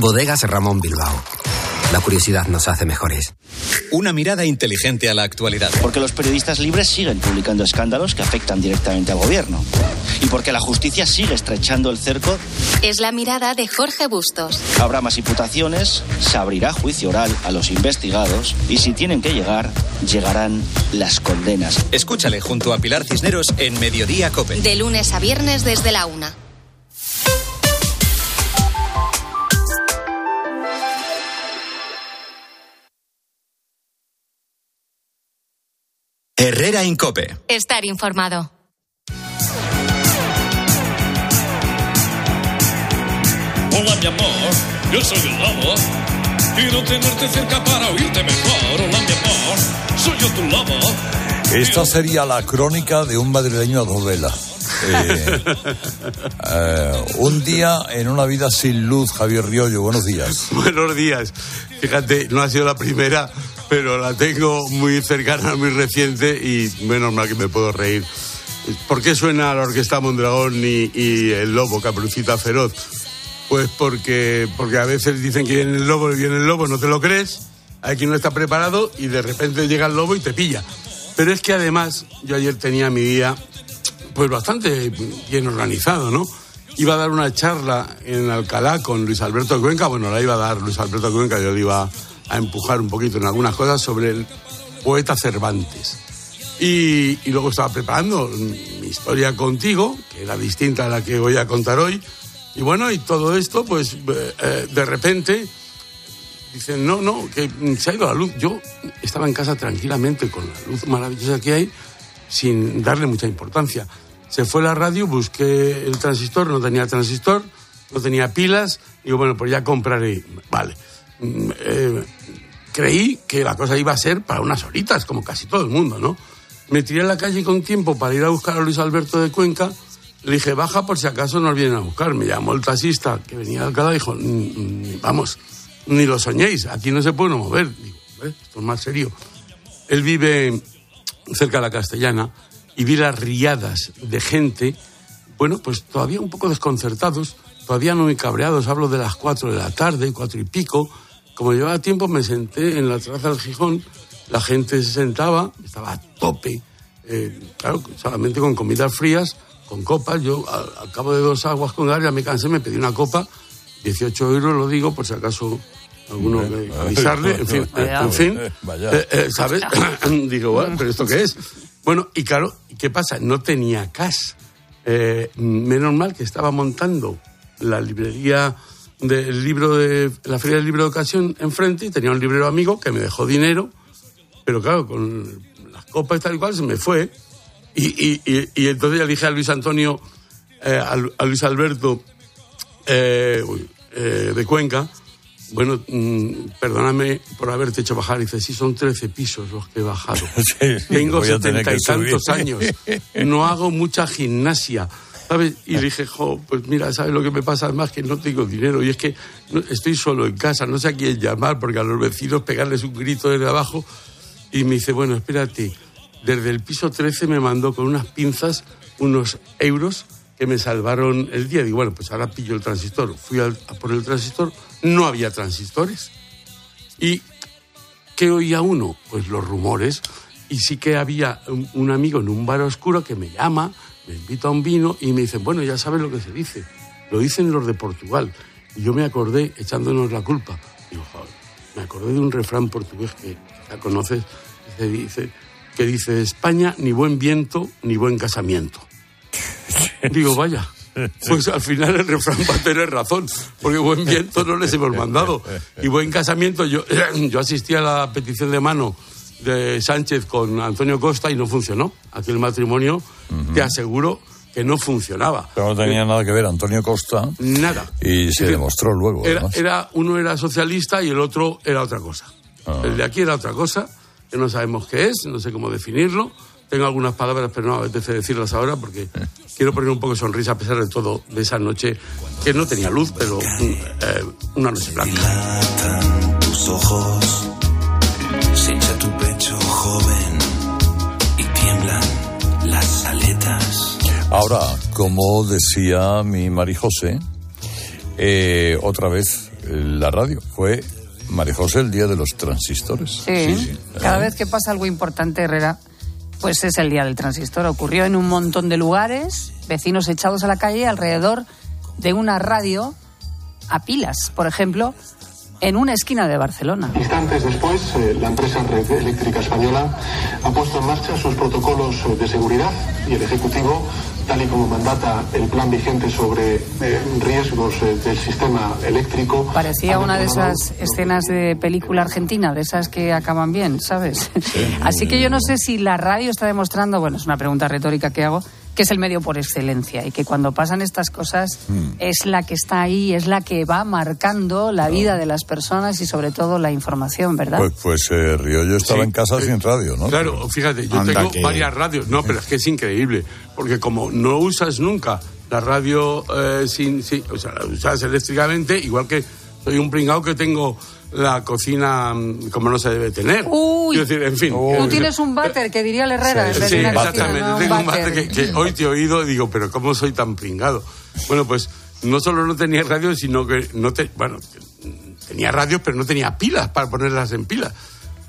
S36: Bodegas Ramón Bilbao la curiosidad nos hace mejores.
S10: Una mirada inteligente a la actualidad.
S37: Porque los periodistas libres siguen publicando escándalos que afectan directamente al gobierno. Y porque la justicia sigue estrechando el cerco.
S11: Es la mirada de Jorge Bustos.
S37: Habrá más imputaciones, se abrirá juicio oral a los investigados y si tienen que llegar, llegarán las condenas.
S10: Escúchale junto a Pilar Cisneros en Mediodía Cope.
S11: De lunes a viernes desde la una.
S10: Herrera Incope.
S11: Estar informado.
S38: Hola, mi amor, yo soy el lobo. Quiero tenerte cerca para oírte mejor. Hola, mi amor, soy yo tu lobo.
S1: Esta sería la crónica de un madrileño a dos eh, eh, un día en una vida sin luz, Javier Riollo, buenos días.
S39: Buenos días. Fíjate, no ha sido la primera, pero la tengo muy cercana, muy reciente y menos mal que me puedo reír. ¿Por qué suena la orquesta Mondragón y, y el lobo, Caperucita Feroz? Pues porque, porque a veces dicen que viene el lobo y viene el lobo, no te lo crees, hay quien no está preparado y de repente llega el lobo y te pilla. Pero es que además, yo ayer tenía mi día pues bastante bien organizado, ¿no? Iba a dar una charla en Alcalá con Luis Alberto Cuenca, bueno, la iba a dar Luis Alberto Cuenca, yo le iba a empujar un poquito en algunas cosas sobre el poeta Cervantes. Y, luego estaba preparando mi historia contigo, que era distinta a la que voy a contar hoy. Y bueno, y todo esto, pues eh, eh, de repente dicen, no, no, que se ha ido la luz. Yo estaba en casa tranquilamente con la luz maravillosa que hay, sin darle mucha importancia. Se fue la radio, busqué el transistor, no tenía transistor, no tenía pilas, digo, bueno, pues ya compraré. Vale. Mm, eh, creí que la cosa iba a ser para unas horitas, como casi todo el mundo, ¿no? Me tiré a la calle con tiempo para ir a buscar a Luis Alberto de Cuenca. Le dije, baja por si acaso nos vienen a buscar. Me llamó el taxista que venía de Alcalá y dijo, vamos, ni lo soñéis, aquí no se puede mover. Digo, esto es más serio. Él vive cerca de la Castellana y vi las riadas de gente, bueno, pues todavía un poco desconcertados, todavía no muy cabreados. Hablo de las cuatro de la tarde, cuatro y pico como llevaba tiempo, me senté en la terraza del Gijón, la gente se sentaba, estaba a tope, eh, claro, solamente con comidas frías, con copas. Yo, al, cabo de dos aguas con gas, ya me cansé, me pedí una copa, 18 euros, lo digo, por si acaso alguno me avisarle, en fin, en fin, eh, eh, ¿sabes? digo, bueno, ¿pero esto qué es? Bueno, y claro, ¿qué pasa? No tenía cash. menos mal que estaba montando la librería del libro de la feria del libro de ocasión enfrente y tenía un librero amigo que me dejó dinero, pero claro, con las copas y tal y cual se me fue. Y, y, entonces ya dije a Luis Antonio, eh, a, Luis Alberto eh, eh, de Cuenca, bueno, mm, perdóname por haberte hecho bajar. Y dice, sí, son 13 pisos los que he bajado. Tengo setenta y tantos años. No hago mucha gimnasia. Y le dije, jo, pues mira, ¿sabes lo que me pasa? Además que no tengo dinero y es que estoy solo en casa, no sé a quién llamar porque a los vecinos pegarles un grito desde abajo. Y me dice, bueno, espérate, desde el piso 13 me mandó con unas pinzas unos euros que me salvaron el día. Digo, bueno, pues ahora pillo el transistor. Fui a, por el transistor, no había transistores. ¿Y qué oía uno? Pues los rumores. Y sí que había un amigo en un bar oscuro que me llama me invito a un vino y me dicen, bueno, ya sabes lo que se dice. Lo dicen los de Portugal. Y yo me acordé, echándonos la culpa, digo, joder, me acordé de un refrán portugués que ya conoces, que dice, que dice, España ni buen viento ni buen casamiento. Digo, vaya, pues al final el refrán va a tener razón, porque buen viento no les hemos mandado. Y buen casamiento, yo, yo asistí a la petición de mano de Sánchez con Antonio Costa y no funcionó. Aquel matrimonio, te aseguro que no funcionaba.
S1: Pero no tenía nada que ver Antonio Costa.
S39: Nada.
S1: Y se demostró luego.
S39: Era, uno era socialista y el otro era otra cosa. Ah. El de aquí era otra cosa, que no sabemos qué es, no sé cómo definirlo, tengo algunas palabras, pero no me apetece decirlas ahora porque quiero poner un poco de sonrisa a pesar de todo de esa noche que no tenía luz, pero eh, una noche blanca.
S40: Tus ojos,
S1: Ahora, como decía mi Mari José, eh, otra vez eh, la radio fue Mari José el día de los transistores.
S41: Sí, cada vez que pasa algo importante, Herrera, pues es el día del transistor. Ocurrió en un montón de lugares, vecinos echados a la calle alrededor de una radio a pilas, por ejemplo, en una esquina de Barcelona.
S42: Instantes después, eh, la empresa Red Eléctrica Española ha puesto en marcha sus protocolos eh, de seguridad y el Ejecutivo, tal y como mandata el plan vigente sobre eh, riesgos eh, del sistema eléctrico.
S41: Parecía una de esas escenas de película argentina, de esas que acaban bien, ¿sabes? Así que yo no sé si la radio está demostrando, bueno, es una pregunta retórica que hago, que es el medio por excelencia y que cuando pasan estas cosas es la que está ahí, es la que va marcando la vida de las personas y sobre todo la información, ¿verdad?
S1: Pues, pues eh, Río, yo estaba
S39: Sí,
S1: en casa
S39: eh,
S1: sin radio, ¿no?
S39: Claro, fíjate, yo
S1: Anda
S39: tengo
S1: que-
S39: varias radios. No, pero es que es increíble. Porque como no usas nunca la radio eh, sin, sin- O sea, la usas eléctricamente, igual que soy un pringao que tengo la cocina mm, como no se debe tener.
S41: Uy.
S39: Decir, en fin.
S41: Tú tienes un váter que diría el Herrera. en vez de
S39: Sí,
S41: cocina,
S39: exactamente.
S41: no, un
S39: Tengo un
S41: váter.
S39: váter que, que hoy te he oído y digo, pero ¿cómo soy tan pringado? Bueno, pues no solo no tenía radio, sino que no te, bueno, tenía radio, pero no tenía pilas para ponerlas en pilas.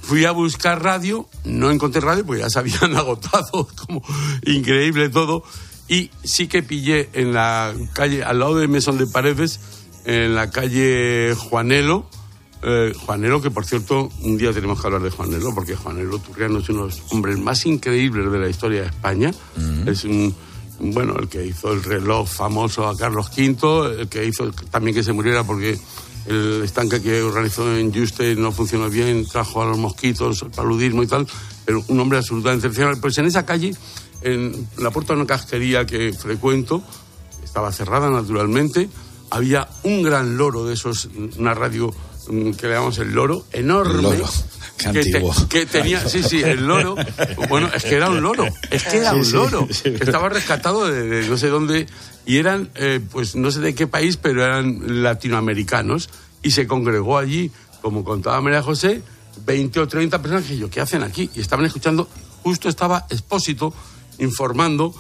S39: Fui a buscar radio, no encontré radio porque ya se habían agotado, como increíble todo. Y sí que pillé en la calle, al lado de Mesón de Paredes, en la calle Juanelo, eh, Juanelo, que por cierto, un día tenemos que hablar de Juanelo, porque Juanelo Turriano es uno de los hombres más increíbles de la historia de España. Es un, bueno, el que hizo el reloj famoso a Carlos V, el que hizo también que se muriera porque el estanque que organizó en Juste no funcionó bien, trajo a los mosquitos, el paludismo y tal, pero un hombre absolutamente excepcional. Pues en esa calle, en la puerta de una casquería que frecuento, estaba cerrada naturalmente, había un gran loro de esos, una radio que le llamamos el loro, enorme.
S18: El loro, qué
S39: que, te-
S18: antiguo.
S39: que tenía, sí, sí, el loro. Bueno, es que era un loro, es que era
S18: Sí,
S39: un loro.
S18: sí.
S39: que estaba rescatado de, de no sé dónde y eran, eh, pues no sé de qué país, pero eran latinoamericanos y se congregó allí, como contaba María José, 20 o 30 personas que yo, ¿qué hacen aquí? Y estaban escuchando, justo estaba Expósito informando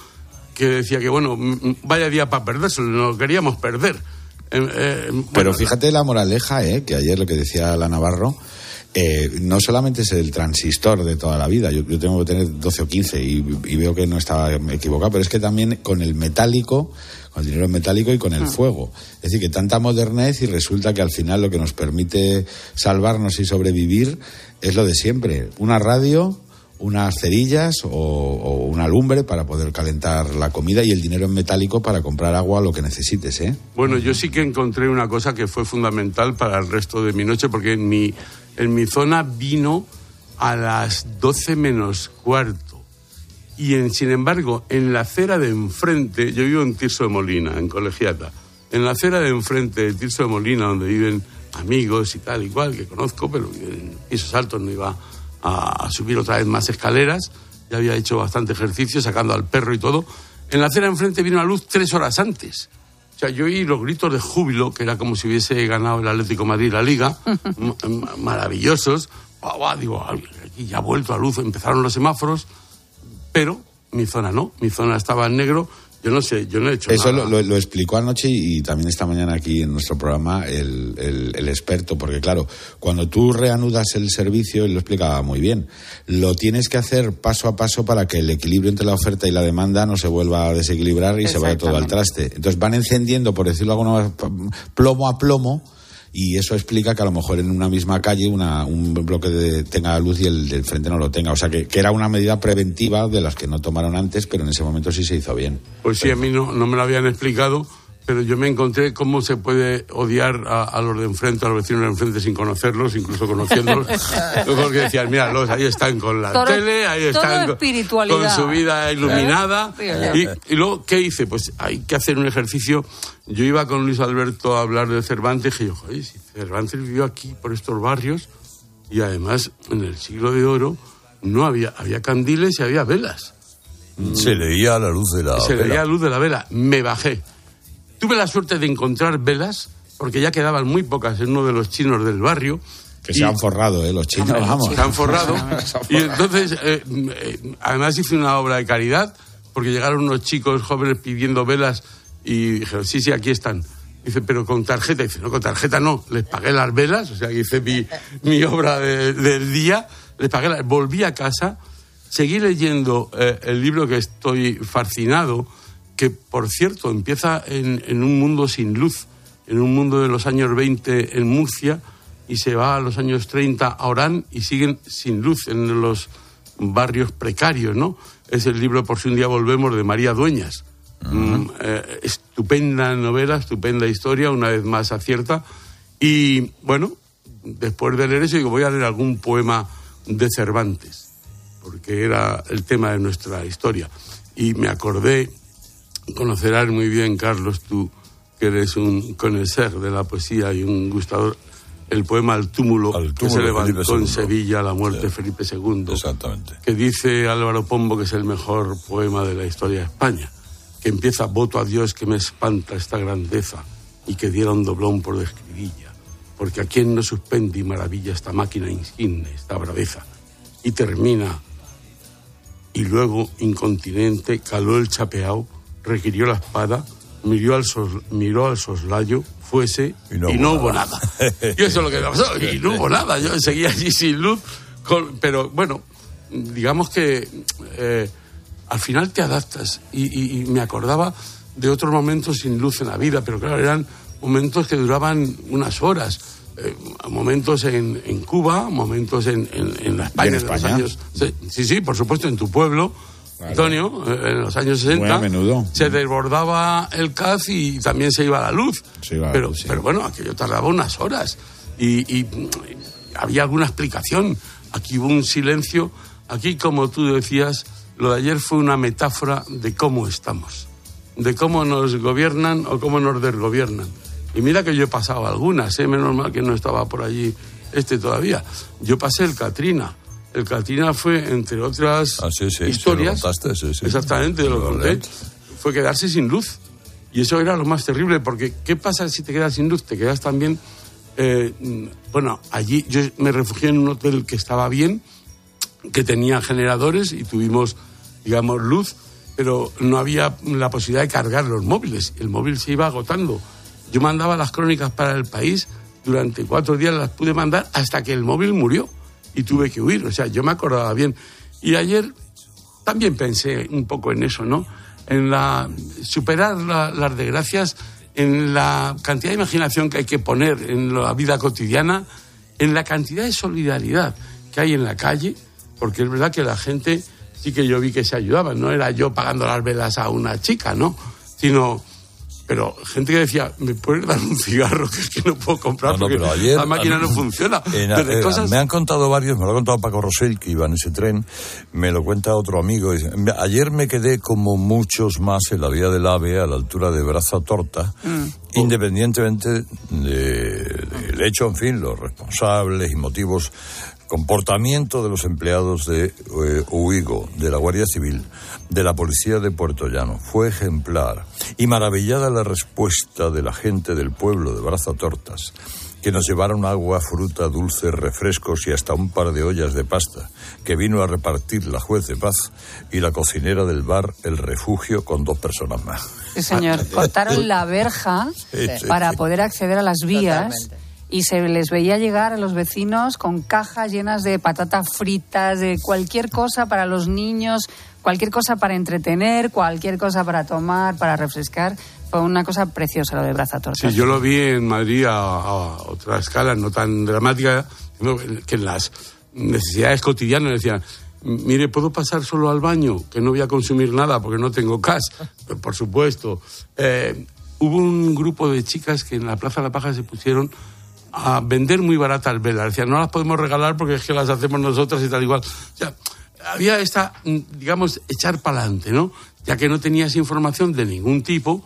S39: que decía que, bueno, mm, mm, vaya día para perderse, no lo queríamos perder. Eh, eh,
S18: Pero
S39: bueno,
S18: fíjate la moraleja, ¿eh? que ayer lo que decía la Navarro, eh, no solamente es el transistor de toda la vida, yo, yo tengo que tener 12 o 15 y, y veo que no estaba equivocado, pero es que también con el metálico, con el dinero metálico y con el
S41: Ah.
S18: fuego. Es decir, que tanta modernez y resulta que al final lo que nos permite salvarnos y sobrevivir es lo de siempre, una radio unas cerillas o, una lumbre para poder calentar la comida y el dinero en metálico para comprar agua lo que necesites, ¿eh?
S39: Bueno, yo sí que encontré una cosa que fue fundamental para el resto de mi noche, porque en mi, en mi zona vino a las 12 menos cuarto. Y en, sin embargo, en la acera de enfrente, yo vivo en Tirso de Molina, en Colegiata, en la acera de enfrente de Tirso de Molina, donde viven amigos y tal y cual, que conozco, pero en pisos altos no iba a, a subir otra vez más escaleras, ya había hecho bastante ejercicio, sacando al perro y todo. En la acera enfrente vino la luz tres horas antes. O sea, yo oí los gritos de júbilo, que era como si hubiese ganado el Atlético de Madrid la Liga, maravillosos. Guau, guau, digo, "Ay, aquí ya ha vuelto a luz, empezaron los semáforos, pero mi zona no, mi zona estaba en negro. Yo no sé, yo no he hecho
S18: Eso
S39: nada.
S18: lo, lo- lo explicó anoche y, y también esta mañana aquí en nuestro programa el, el- el experto, porque claro, cuando tú reanudas el servicio, él lo explicaba muy bien, lo tienes que hacer paso a paso para que el equilibrio entre la oferta y la demanda no se vuelva a desequilibrar y se vaya todo al traste. Entonces van encendiendo, por decirlo de alguna manera, plomo a plomo. Y eso explica que a lo mejor en una misma calle una, un bloque de- tenga luz y el del frente no lo tenga. O sea que, que era una medida preventiva de las que no tomaron antes, pero en ese momento sí se hizo bien.
S39: Pues sí, a mí no, no me lo habían explicado, pero yo me encontré cómo se puede odiar a, a los de enfrente, a los vecinos de enfrente sin conocerlos, incluso conociéndolos. Porque decían, míralos, ahí están con la
S41: Todo-
S39: tele, ahí están con, su vida iluminada.
S41: ¿Eh?
S39: Y, y luego, ¿qué hice? Pues hay que hacer un ejercicio. Yo iba con Luis Alberto a hablar de Cervantes y dije, oye, si Cervantes vivió aquí, por estos barrios, y además en el siglo de oro, no había, había candiles y había velas.
S1: Se leía a la luz de la
S39: Se
S1: vela.
S39: leía a la luz de la vela. Me bajé. Tuve la suerte de encontrar velas, porque ya quedaban muy pocas en uno de los chinos del barrio.
S43: Que
S39: Y-
S43: se han forrado, ¿eh? Los chinos, vamos.
S39: Se han forrado. Y entonces, eh, eh, además hice una obra de caridad, porque llegaron unos chicos jóvenes pidiendo velas y dijeron, sí, sí, aquí están. Dice, pero con tarjeta. Dice, no, con tarjeta no. Les pagué las velas, o sea, hice mi, mi obra de- del día. Les pagué las... Volví a casa, seguí leyendo eh, el libro que estoy fascinado, que, por cierto, empieza en, en un mundo sin luz, en un mundo de los años 20 en Murcia, y se va a los años 30 a Orán y siguen sin luz en los barrios precarios, ¿no? Es el libro Por si un día volvemos de María Dueñas. Mm, eh, estupenda novela, estupenda historia, una vez más acierta. Y bueno, después de leer eso, digo, voy a leer algún poema de Cervantes, porque era el tema de nuestra historia. Y me acordé, conocerás muy bien, Carlos, tú, que eres un conocer de la poesía y un gustador, el poema Al túmulo, que se
S1: túmulo de
S39: levantó
S1: Felipe
S39: en. Sevilla a la muerte de Felipe II.
S1: Exactamente.
S39: Que dice Álvaro Pombo que es el mejor poema de la historia de España. Que empieza, voto a Dios que me espanta esta grandeza y que diera un doblón por describilla. Porque a quien no suspende y maravilla esta máquina insigne, esta braveza. Y termina, y luego, incontinente, caló el chapeao, requirió la espada, miró al, miró al soslayo, fuese y no, hubo nada. Y eso es lo que me pasó, y no hubo nada. Yo seguía allí sin luz, con- pero bueno, digamos que eh, al final te adaptas. Y, y- y me acordaba de otros momentos sin luz en la vida, pero claro, eran momentos que duraban unas horas. Eh, momentos en, en Cuba, momentos en, en- en la España,
S43: en
S39: de los
S43: España?
S39: años. Sí, sí, por supuesto, en tu pueblo, Antonio, eh, en los años 60.
S43: Muy a menudo.
S39: Se desbordaba el CAZ y también se iba la luz.
S43: Se iba la
S39: pero,
S43: luz, sí.
S39: pero bueno, aquello tardaba unas horas. Y, y, había alguna explicación. Aquí hubo un silencio. Aquí, como tú decías, lo de ayer fue una metáfora de cómo estamos. De cómo nos gobiernan o cómo nos desgobiernan. Y mira que yo he pasado algunas, ¿eh? menos mal que no estaba por allí este todavía. Yo pasé el Katrina. El Katrina fue, entre otras
S1: Ah, sí, sí,
S39: historias,
S1: se lo contaste, sí, sí.
S39: exactamente, lo conté, fue quedarse sin luz. Y eso era lo más terrible, porque ¿qué pasa si te quedas sin luz? Te quedas también... eh, bueno, allí yo me refugié en un hotel que estaba bien, que tenía generadores y tuvimos, digamos, luz, pero no había la posibilidad de cargar los móviles. El móvil se iba agotando. Yo mandaba las crónicas para el país, durante cuatro días las pude mandar hasta que el móvil murió y tuve que huir. O sea, yo me acordaba bien. Y ayer también pensé un poco en eso, ¿no? En superar la- las desgracias, en la cantidad de imaginación que hay que poner en la vida cotidiana, en la cantidad de solidaridad que hay en la calle, porque es verdad que la gente sí que yo vi que se ayudaba, no era yo pagando las velas a una chica, ¿no? Sino pero gente que decía, ¿me puedes dar un cigarro que es que no puedo comprar
S1: No, no,
S39: porque
S1: ayer-
S39: la máquina no funciona?
S1: En-
S39: Desde cosas-
S1: Me han contado varios, me lo ha contado Paco Rosell, que iba en ese tren, me lo cuenta otro amigo. dice, "Me- Ayer me quedé como muchos más en la vía del AVE, a la altura de Braza Torta, independientemente de- del hecho, en fin, los responsables y motivos, comportamiento de los empleados de eh, UIGO, de la Guardia Civil, de la Policía de Puerto Llano. Fue ejemplar y maravillada la respuesta de la gente del pueblo de Braza Tortas que nos llevaron agua, fruta, dulces, refrescos y hasta un par de ollas de pasta, que vino a repartir la juez de paz y la cocinera del bar El Refugio con dos personas más.
S41: Sí, señor. Cortaron la verja
S1: Sí, sí,
S41: para
S1: sí.
S41: poder acceder a las vías. Y se les veía llegar a los vecinos con cajas llenas de patatas fritas, de cualquier cosa para los niños, cualquier cosa para entretener, cualquier cosa para tomar, para refrescar. Fue una cosa preciosa lo de Braza Torta.
S39: Sí, yo lo vi en Madrid a, a otra escala, no tan dramática, que en las necesidades cotidianas decían, mire, ¿puedo pasar solo al baño? Que no voy a consumir nada porque no tengo cash. Por supuesto. Eh, hubo un grupo de chicas que en la Plaza de la Paja se pusieron a vender muy baratas velas. Decían, no las podemos regalar porque es que las hacemos nosotras y tal igual. O sea, había esta, mm, digamos, echar para adelante, ¿no? Ya que no tenías información de ningún tipo,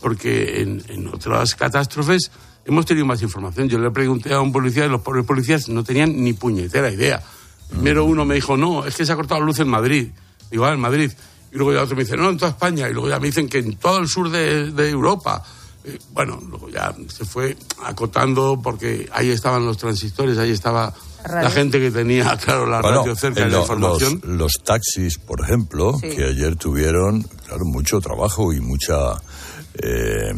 S39: porque en, en otras catástrofes hemos tenido más información. Yo le pregunté a un policía y los pobres policías no tenían ni puñetera idea. Primero uno me dijo, no, es que se ha cortado la luz en Madrid. Digo, ah, en Madrid. Y luego ya otro me dice, no, en toda España. Y luego ya me dicen que en todo el sur de, de Europa. Eh, bueno, luego ya se fue acotando porque ahí estaban los transistores, ahí estaba
S41: Radio.
S39: la gente que tenía, claro, la
S1: Bueno,
S39: radio cerca de la
S1: lo-
S39: información.
S1: Los, los taxis, por ejemplo,
S41: Sí.
S1: que ayer tuvieron, claro, mucho trabajo y mucha. eh,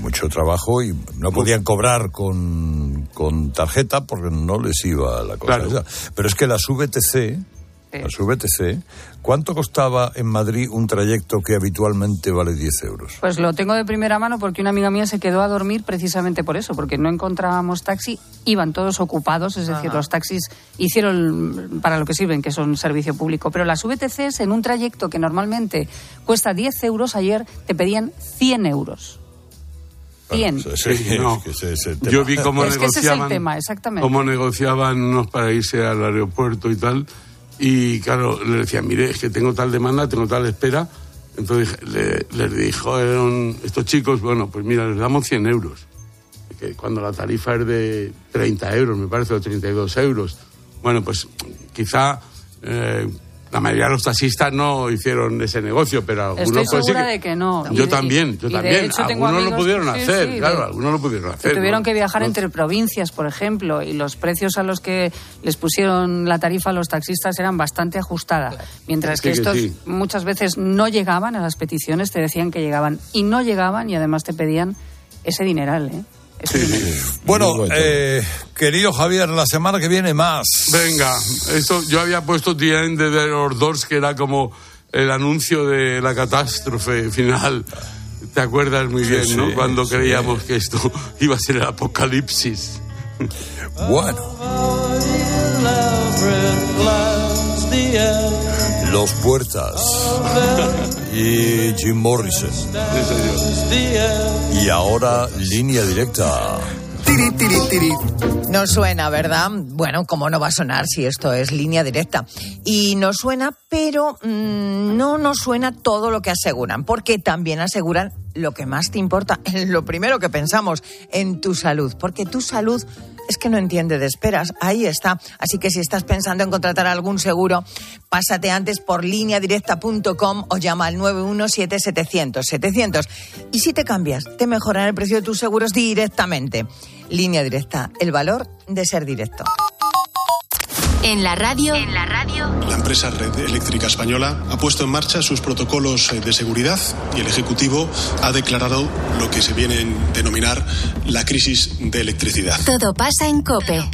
S1: mucho trabajo y no podían cobrar con, con tarjeta porque no les iba la cosa
S39: Claro.
S1: esa. Pero es que las VTC, las VTC, ¿cuánto costaba en Madrid un trayecto que habitualmente vale 10 euros?
S41: Pues lo tengo de primera mano porque una amiga mía se quedó a dormir precisamente por eso, porque no encontrábamos taxi, iban todos ocupados, es decir, los taxis hicieron para lo que sirven, que son servicio público, pero las VTCs en un trayecto que normalmente cuesta 10 euros, ayer te pedían 100 euros. 100.
S39: Sí, no.
S1: que ese es el tema.
S39: Yo vi cómo
S41: Es que ese es el
S39: negociaban,
S41: tema, exactamente.
S39: cómo negociaban unos para irse al aeropuerto y tal. Y claro, le decían, mire, es que tengo tal demanda, tengo tal espera. Entonces le- les dijeron estos chicos, bueno, pues mira, les damos 100 euros. Que cuando la tarifa es de 30 euros, me parece, o 32 euros. Bueno, pues quizá eh, la mayoría de los taxistas no hicieron ese negocio, pero algunos
S41: Estoy
S39: pues sí
S41: segura de que no.
S39: Yo también, yo también.
S41: hecho
S39: algunos lo pudieron
S41: sí,
S39: hacer,
S41: sí, de-
S39: claro, algunos lo pudieron hacer.
S41: tuvieron
S39: ¿no?
S41: que viajar
S39: No-
S41: entre provincias, por ejemplo, y los precios a los que les pusieron la tarifa a los taxistas eran bastante ajustadas. Mientras que
S39: que
S41: estos muchas veces no llegaban a las peticiones, te decían que llegaban y no llegaban y además te pedían ese dineral, ¿eh?
S1: Bueno, eh, querido Javier, la semana que viene más.
S39: Venga, esto yo había puesto The End de The Doors, que era como el anuncio de la catástrofe final. ¿Te acuerdas muy bien,
S1: sí,
S39: no? Cuando
S1: sí.
S39: creíamos que esto iba a ser el apocalipsis.
S1: Bueno. Los Puertas y Jim Morrison. Y ahora línea directa.
S44: Tiri, tiri, tiri. No suena, ¿verdad? Bueno, ¿cómo no va a sonar si esto es línea directa? Y no suena, pero mm, no nos suena todo lo que aseguran, porque también aseguran lo que más te importa, lo primero que pensamos, en tu salud, porque tu salud es que no entiende de esperas, ahí está. Así que si estás pensando en contratar algún seguro, pásate antes por lineadirecta.com o llama al 917-700-700. Y si te cambias, te mejoran el precio de tus seguros directamente. Línea directa, el valor de ser directo.
S11: En la radio. En la radio.
S42: La empresa Red Eléctrica Española ha puesto en marcha sus protocolos eh, de seguridad y el Ejecutivo ha declarado lo que se viene a denominar la crisis de electricidad.
S11: Todo pasa en Cope.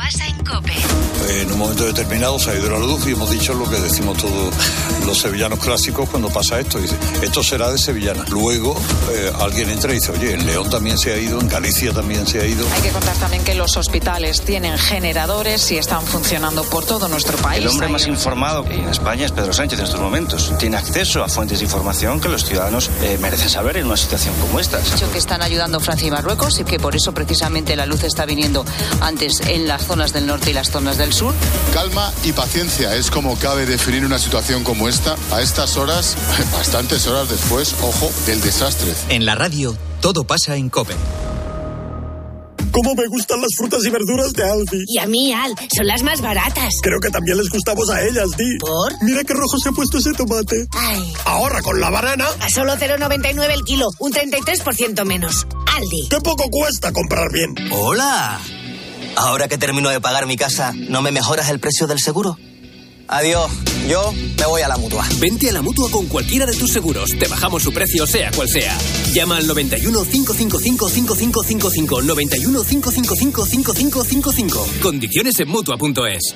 S1: En un momento determinado se ha ido la luz y hemos dicho lo que decimos todos los sevillanos clásicos cuando pasa esto. Dice, esto será de sevillana. Luego eh, alguien entra y dice, oye, en León también se ha ido, en Galicia también se ha ido.
S45: Hay que contar también que los hospitales tienen generadores y están funcionando por todo nuestro país.
S37: El hombre más informado en España es Pedro Sánchez en estos momentos. Tiene acceso a fuentes de información que los ciudadanos eh, merecen saber en una situación como esta.
S45: dicho que están ayudando Francia y Marruecos y que por eso precisamente la luz está viniendo antes en las zonas del norte y las zonas del sur.
S46: Calma y paciencia es como cabe definir una situación como esta a estas horas, bastantes horas después, ojo, del desastre.
S10: En la radio, todo pasa en COPE.
S47: ¿Cómo me gustan las frutas y verduras de Aldi?
S48: Y a mí, Al, son las más baratas.
S47: Creo que también les gustamos a ellas, Di.
S48: ¿Por?
S47: Mira qué rojo se ha puesto ese tomate.
S48: Ay.
S47: Ahorra con la banana.
S48: A solo 0,99 el kilo, un 33% menos. Aldi.
S47: Qué poco cuesta comprar bien.
S49: Hola. Ahora que termino de pagar mi casa, ¿no me mejoras el precio del seguro? Adiós. Yo me voy a la mutua.
S35: Vente a la mutua con cualquiera de tus seguros. Te bajamos su precio, sea cual sea. Llama al 91 555 5555. 91 555 5555. Condiciones en mutua.es.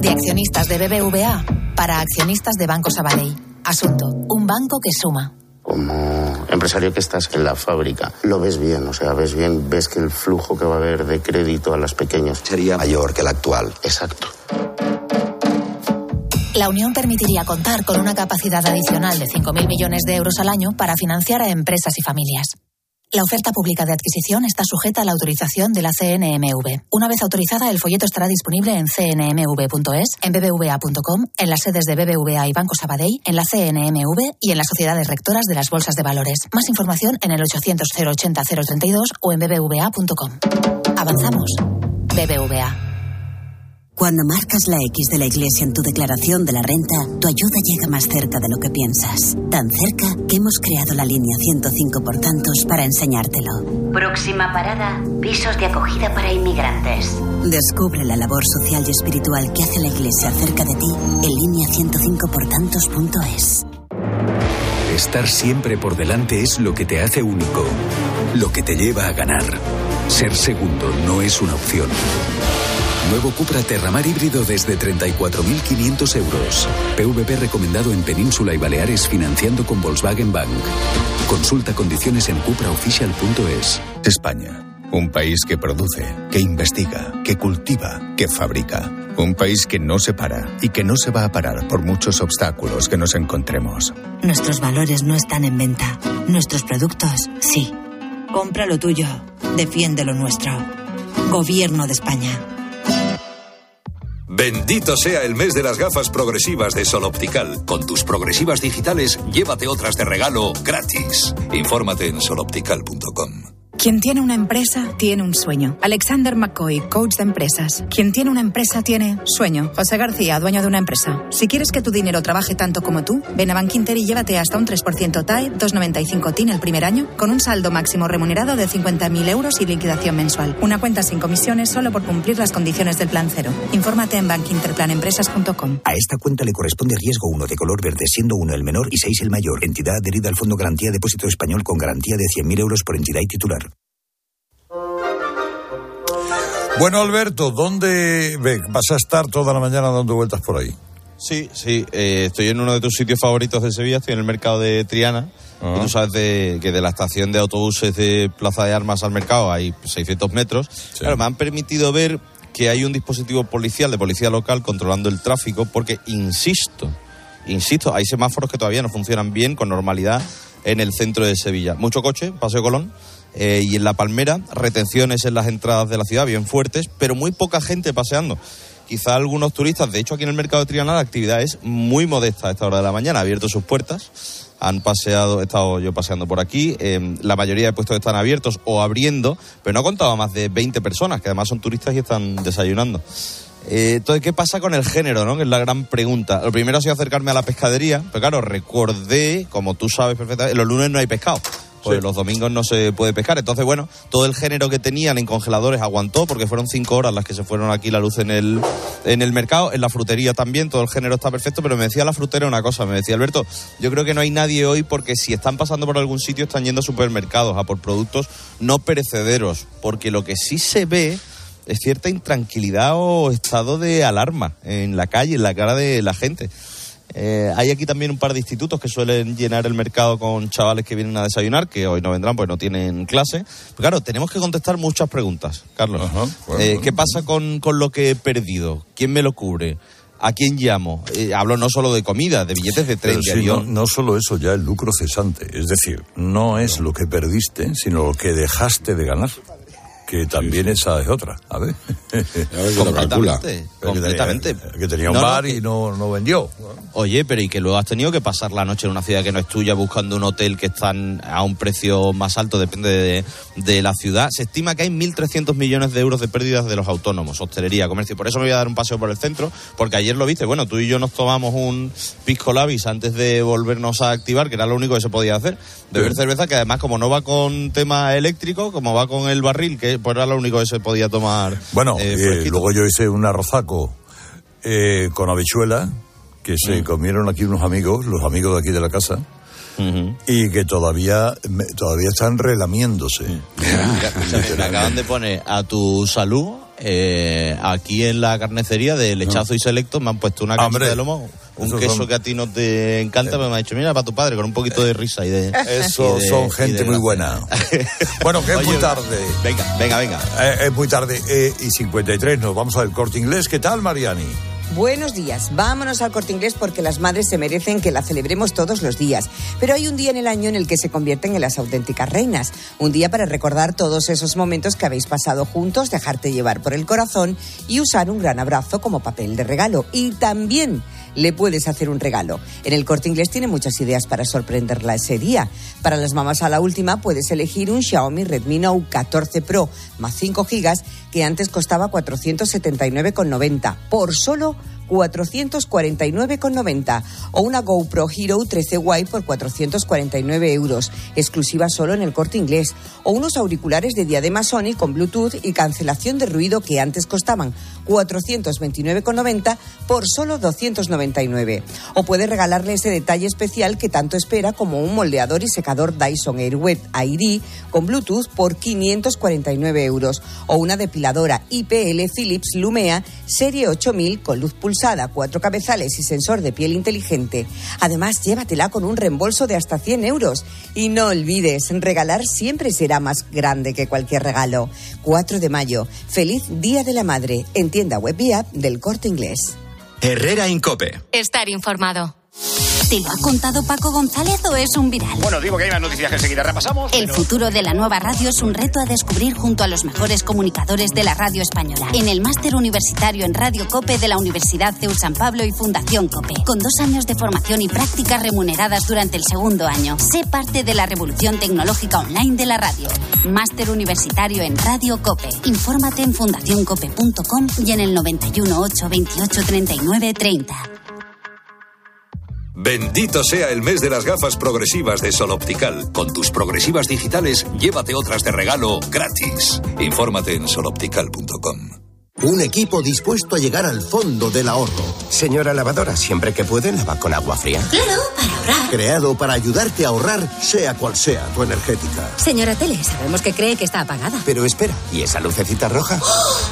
S50: De accionistas de BBVA para accionistas de Banco Sabadell. Asunto: un banco que suma.
S51: Como empresario que estás en la fábrica, lo ves bien, o sea, ves bien, ves que el flujo que va a haber de crédito a las pequeñas sería mayor que el actual. Exacto.
S50: La Unión permitiría contar con una capacidad adicional de 5.000 millones de euros al año para financiar a empresas y familias. La oferta pública de adquisición está sujeta a la autorización de la CNMV. Una vez autorizada, el folleto estará disponible en cnmv.es, en bbva.com, en las sedes de BBVA y Banco Sabadell, en la CNMV y en las sociedades rectoras de las bolsas de valores. Más información en el 800 080 032 o en bbva.com. Avanzamos. BBVA.
S52: Cuando marcas la X de la iglesia en tu declaración de la renta, tu ayuda llega más cerca de lo que piensas. Tan cerca que hemos creado la línea 105 por tantos para enseñártelo.
S53: Próxima parada, pisos de acogida para inmigrantes.
S52: Descubre la labor social y espiritual que hace la iglesia cerca de ti en línea 105portantos.es.
S54: Estar siempre por delante es lo que te hace único, lo que te lleva a ganar. Ser segundo no es una opción. Nuevo Cupra Terramar híbrido desde 34.500 euros. PVP recomendado en Península y Baleares financiando con Volkswagen Bank. Consulta condiciones en cupraofficial.es.
S55: España. Un país que produce, que investiga, que cultiva, que fabrica. Un país que no se para y que no se va a parar por muchos obstáculos que nos encontremos.
S50: Nuestros valores no están en venta. Nuestros productos, sí. Compra lo tuyo. Defiende lo nuestro. Gobierno de España.
S56: Bendito sea el mes de las gafas progresivas de Sol Optical. Con tus progresivas digitales, llévate otras de regalo gratis. Infórmate en soloptical.com.
S57: Quien tiene una empresa tiene un sueño. Alexander McCoy, coach de empresas. Quien tiene una empresa tiene sueño. José García, dueño de una empresa. Si quieres que tu dinero trabaje tanto como tú, ven a Bankinter y llévate hasta un 3% TAE, 2,95 TIN el primer año, con un saldo máximo remunerado de 50.000 euros y liquidación mensual. Una cuenta sin comisiones solo por cumplir las condiciones del plan cero. Infórmate en bankinterplanempresas.com.
S58: A esta cuenta le corresponde riesgo 1 de color verde, siendo 1 el menor y 6 el mayor. Entidad adherida al Fondo Garantía Depósito Español con garantía de 100.000 euros por entidad y titular.
S1: Bueno, Alberto, ¿dónde vas a estar toda la mañana dando vueltas por ahí?
S6: Sí, sí, eh, estoy en uno de tus sitios favoritos de Sevilla, estoy en el mercado de Triana.
S1: Ah.
S6: Y tú sabes de- que de la estación de autobuses de Plaza de Armas al mercado hay 600 metros. Claro, me han permitido ver que hay un dispositivo policial de policía local controlando el tráfico porque, insisto, insisto, hay semáforos que todavía no funcionan bien con normalidad en el centro de Sevilla. Mucho coche, Paseo Colón. Eh, y en La Palmera, retenciones en las entradas de la ciudad bien fuertes, pero muy poca gente paseando. Quizá algunos turistas, de hecho aquí en el mercado de Triana la actividad es muy modesta a esta hora de la mañana, ha abierto sus puertas, han paseado, he estado yo paseando por aquí, eh, la mayoría de puestos están abiertos o abriendo, pero no he contado a más de 20 personas, que además son turistas y están desayunando. Eh, entonces, ¿qué pasa con el género, no? Que es la gran pregunta. Lo primero ha sido acercarme a la pescadería, pero claro, recordé, como tú sabes perfectamente, los lunes no hay pescado. Pues los domingos no se puede pescar. Entonces, bueno, todo el género que tenían en congeladores aguantó porque fueron cinco horas las que se fueron aquí la luz en el, en el mercado. En la frutería también, todo el género está perfecto. Pero me decía la frutera una cosa, me decía Alberto, yo creo que no hay nadie hoy porque si están pasando por algún sitio están yendo a supermercados a por productos no perecederos. Porque lo que sí se ve es cierta intranquilidad o estado de alarma en la calle, en la cara de la gente. Eh, hay aquí también un par de institutos que suelen llenar el mercado con chavales que vienen a desayunar, que hoy no vendrán pues no tienen clase. Pero claro, tenemos que contestar muchas preguntas, Carlos.
S1: bueno,
S6: Eh,
S1: bueno.
S6: ¿Qué pasa con, con lo que he perdido? ¿Quién me lo cubre? ¿A quién llamo? Eh, hablo no solo de comida, de billetes de tren, de
S1: sí, no, no solo eso, ya el lucro cesante. Es decir, no es lo que perdiste, sino lo que dejaste de ganar. Que también esa es otra. A ver.
S6: Completamente,
S1: Que
S6: completamente.
S1: tenía- Que tenía un
S6: No, no,
S1: bar
S6: que-
S1: y no, no vendió.
S6: Oye, pero y que luego has tenido que pasar la noche en una ciudad que no es tuya buscando un hotel que están a un precio más alto, depende de, de la ciudad. Se estima que hay 1.300 millones de euros de pérdidas de los autónomos, hostelería, comercio. Por eso me voy a dar un paseo por el centro, porque ayer lo viste. Bueno, tú y yo nos tomamos un pisco labis antes de volvernos a activar, que era lo único que se podía hacer. Beber
S1: Sí.
S6: cerveza, que además como no va con tema eléctrico, como va con el barril, que pues era lo único que se podía tomar.
S1: Bueno,
S6: eh,
S1: eh, luego yo hice un arrozaco eh, con habichuela que
S6: Mm.
S1: se comieron aquí unos amigos, los amigos de aquí de la casa, y que todavía me- todavía están relamiéndose.
S6: Mira, escúchame, me acaban de poner a tu salud eh, aquí en la carnicería de lechazo y selecto me han puesto una cancha de lomo un queso
S1: son-
S6: que a ti no te encanta pero me ha dicho mira para tu padre con un poquito de risa y de
S1: Eso
S6: y de-
S1: son gente muy buena. Bueno, que es
S6: Oye,
S1: muy tarde.
S6: venga venga venga
S1: Eh, es muy tarde. eh, y 53, nos vamos al corte inglés. ¿Qué tal, Mariani?
S59: Buenos días. Vámonos al corte inglés porque las madres se merecen que la celebremos todos los días. Pero hay un día en el año en el que se convierten en las auténticas reinas. Un día para recordar todos esos momentos que habéis pasado juntos, dejarte llevar por el corazón y usar un gran abrazo como papel de regalo. Y también le puedes hacer un regalo. En el corte inglés tiene muchas ideas para sorprenderla ese día. Para las mamás a la última puedes elegir un Xiaomi Redmi Note 14 Pro más 5 gigas que antes costaba 479,90 por solo 449,90 o una GoPro Hero 13Y por 449 euros, exclusiva solo en el corte inglés, o unos auriculares de diadema Sony con Bluetooth y cancelación de ruido que antes costaban 429,90 por solo 299. O puede regalarle ese detalle especial que tanto espera como un moldeador y secador Dyson Airwet ID con Bluetooth por 549 euros o una depiladora IPL Philips Lumea serie 8000 con luz pulsada, cuatro cabezales y sensor de piel inteligente. Además, llévatela con un reembolso de hasta 100 euros. Y no olvides, regalar siempre será más grande que cualquier regalo. 4 de mayo, feliz Día de la Madre, en tienda web y app del Corte Inglés.
S10: Herrera Incope.
S11: Estar informado.
S31: ¿Te lo ha contado Paco González o es un viral?
S60: Bueno, digo que hay más noticias que enseguida repasamos.
S31: El
S60: pero-
S31: futuro de la nueva radio es un reto a descubrir junto a los mejores comunicadores de la radio española. En el máster universitario en Radio Cope de la Universidad CEU San Pablo y Fundación Cope. Con dos años de formación y prácticas remuneradas durante el segundo año. Sé parte de la revolución tecnológica online de la radio. Máster universitario en Radio Cope. Infórmate en fundacioncope.com y en el 91 8 28 39 30.
S61: Bendito sea el mes de las gafas progresivas de Sol Optical. Con tus progresivas digitales, llévate otras de regalo gratis. Infórmate en soloptical.com.
S32: Un equipo dispuesto a llegar al fondo del ahorro.
S62: Señora lavadora, siempre que puede lava con agua fría.
S32: Claro, para ahorrar. Creado para ayudarte a ahorrar, sea cual sea tu energética.
S63: Señora Tele, sabemos que cree que está apagada.
S62: Pero espera, ¿y esa lucecita roja?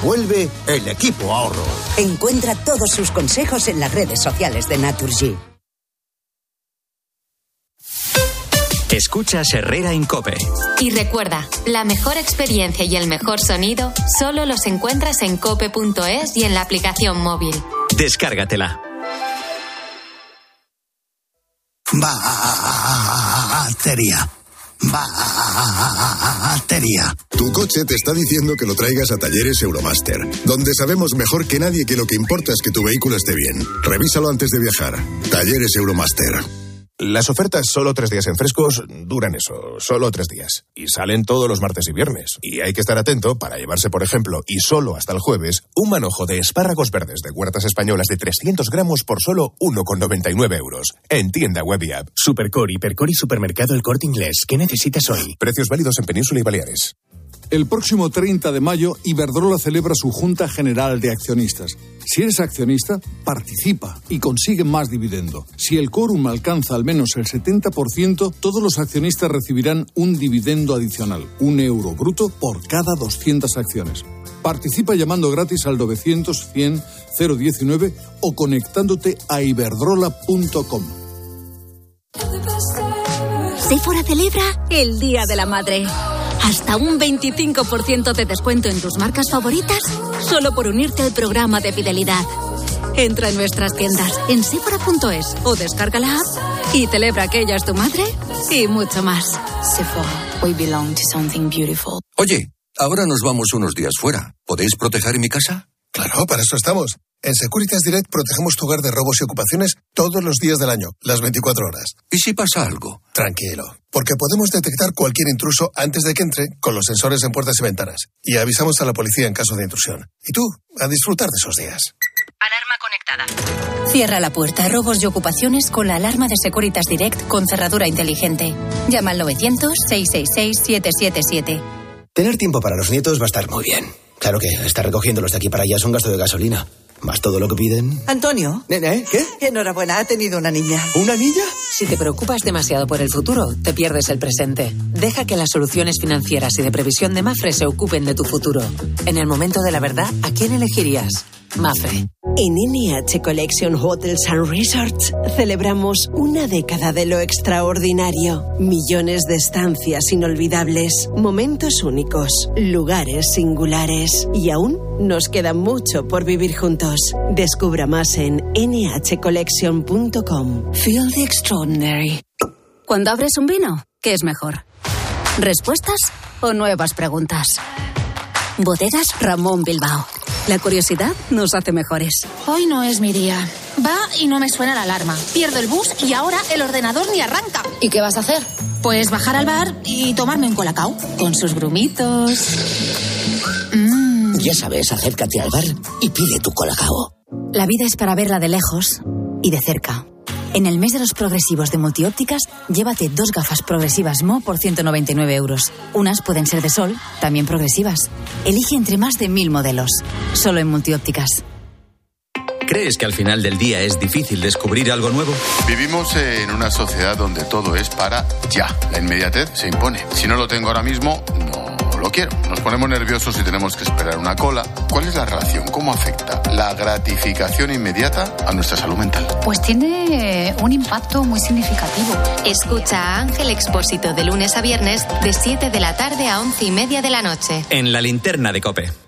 S32: Vuelve el equipo ahorro.
S64: Encuentra todos sus consejos en las redes sociales de Naturgy.
S10: Escuchas Herrera Incope.
S11: Y recuerda, la mejor experiencia y el mejor sonido solo los encuentras en cope.es y en la aplicación móvil.
S10: Descárgatela.
S32: Batería. Batería.
S65: Tu coche te está diciendo que lo traigas a Talleres Euromaster, donde sabemos mejor que nadie que lo que importa es que tu vehículo esté bien. Revísalo antes de viajar. Talleres Euromaster.
S22: Las ofertas solo tres días en frescos duran eso, solo tres días. Y salen todos los martes y viernes. Y hay que estar atento para llevarse, por ejemplo, y solo hasta el jueves, un manojo de espárragos verdes de huertas españolas de 300 gramos por solo 1,99 euros. En tienda web y app.
S26: Supercore, Hipercore y Supermercado El Corte Inglés. ¿Qué necesitas hoy?
S22: Precios válidos en Península y Baleares.
S66: El próximo 30 de mayo, Iberdrola celebra su Junta General de Accionistas. Si eres accionista, participa y consigue más dividendo. Si el quórum alcanza al menos el 70%, todos los accionistas recibirán un dividendo adicional, un euro bruto por cada 200 acciones. Participa llamando gratis al 900 100 019 o conectándote a iberdrola.com.
S27: Sephora celebra el Día de la Madre. Hasta un 25% de descuento en tus marcas favoritas solo por unirte al programa de fidelidad. Entra en nuestras tiendas en sephora.es o descarga la app y celebra que ella es tu madre y mucho más.
S67: Sephora, we belong to something beautiful.
S68: Oye, ahora nos vamos unos días fuera. ¿Podéis proteger mi casa?
S24: Claro, para eso estamos. En Securitas Direct protegemos tu hogar de robos y ocupaciones todos los días del año, las 24 horas.
S68: ¿Y si pasa algo?
S24: Tranquilo, porque podemos detectar cualquier intruso antes de que entre con los sensores en puertas y ventanas. Y avisamos a la policía en caso de intrusión. Y tú, a disfrutar de esos días.
S27: Alarma conectada. Cierra la puerta a robos y ocupaciones con la alarma de Securitas Direct con cerradura inteligente. Llama al 900-666-777.
S26: Tener tiempo para los nietos va a estar muy bien. Claro que estar recogiéndolos de aquí para allá es un gasto de gasolina. Más todo lo que piden.
S44: Antonio.
S26: ¿Eh? ¿Qué?
S44: Enhorabuena, ha tenido una niña.
S26: ¿Una niña?
S69: Si te preocupas demasiado por el futuro, te pierdes el presente. Deja que las soluciones financieras y de previsión de Mafre se ocupen de tu futuro. En el momento de la verdad, ¿a quién elegirías? Mafre.
S70: En NH Collection Hotels and Resorts celebramos una década de lo extraordinario. Millones de estancias inolvidables, momentos únicos, lugares singulares. Y aún nos queda mucho por vivir juntos. Descubra más en nhcollection.com.
S27: Feel the extraordinary. Cuando abres un vino, ¿qué es mejor? ¿Respuestas o nuevas preguntas? Bodegas Ramón Bilbao. La curiosidad nos hace mejores.
S71: Hoy no es mi día.
S27: Va y no me suena la alarma. Pierdo el bus y ahora el ordenador ni arranca.
S72: ¿Y qué vas a hacer?
S27: Pues bajar al bar y tomarme un colacao. Con sus grumitos. Mm.
S26: Ya sabes, acércate al bar y pide tu colacao.
S27: La vida es para verla de lejos y de cerca. En el mes de los progresivos de multiópticas, llévate dos gafas progresivas Mo por 199 euros. Unas pueden ser de sol, también progresivas. Elige entre más de mil modelos. Solo en multiópticas.
S10: ¿Crees que al final del día es difícil descubrir algo nuevo?
S37: Vivimos en una sociedad donde todo es para ya. La inmediatez se impone. Si no lo tengo ahora mismo, no lo quiero. Nos ponemos nerviosos y tenemos que esperar una cola. ¿Cuál es la relación? ¿Cómo afecta la gratificación inmediata a nuestra salud mental?
S73: Pues tiene un impacto muy significativo.
S11: Escucha a Ángel Expósito de lunes a viernes de 7 de la tarde a 11 y media de la noche.
S10: En la linterna de Cope.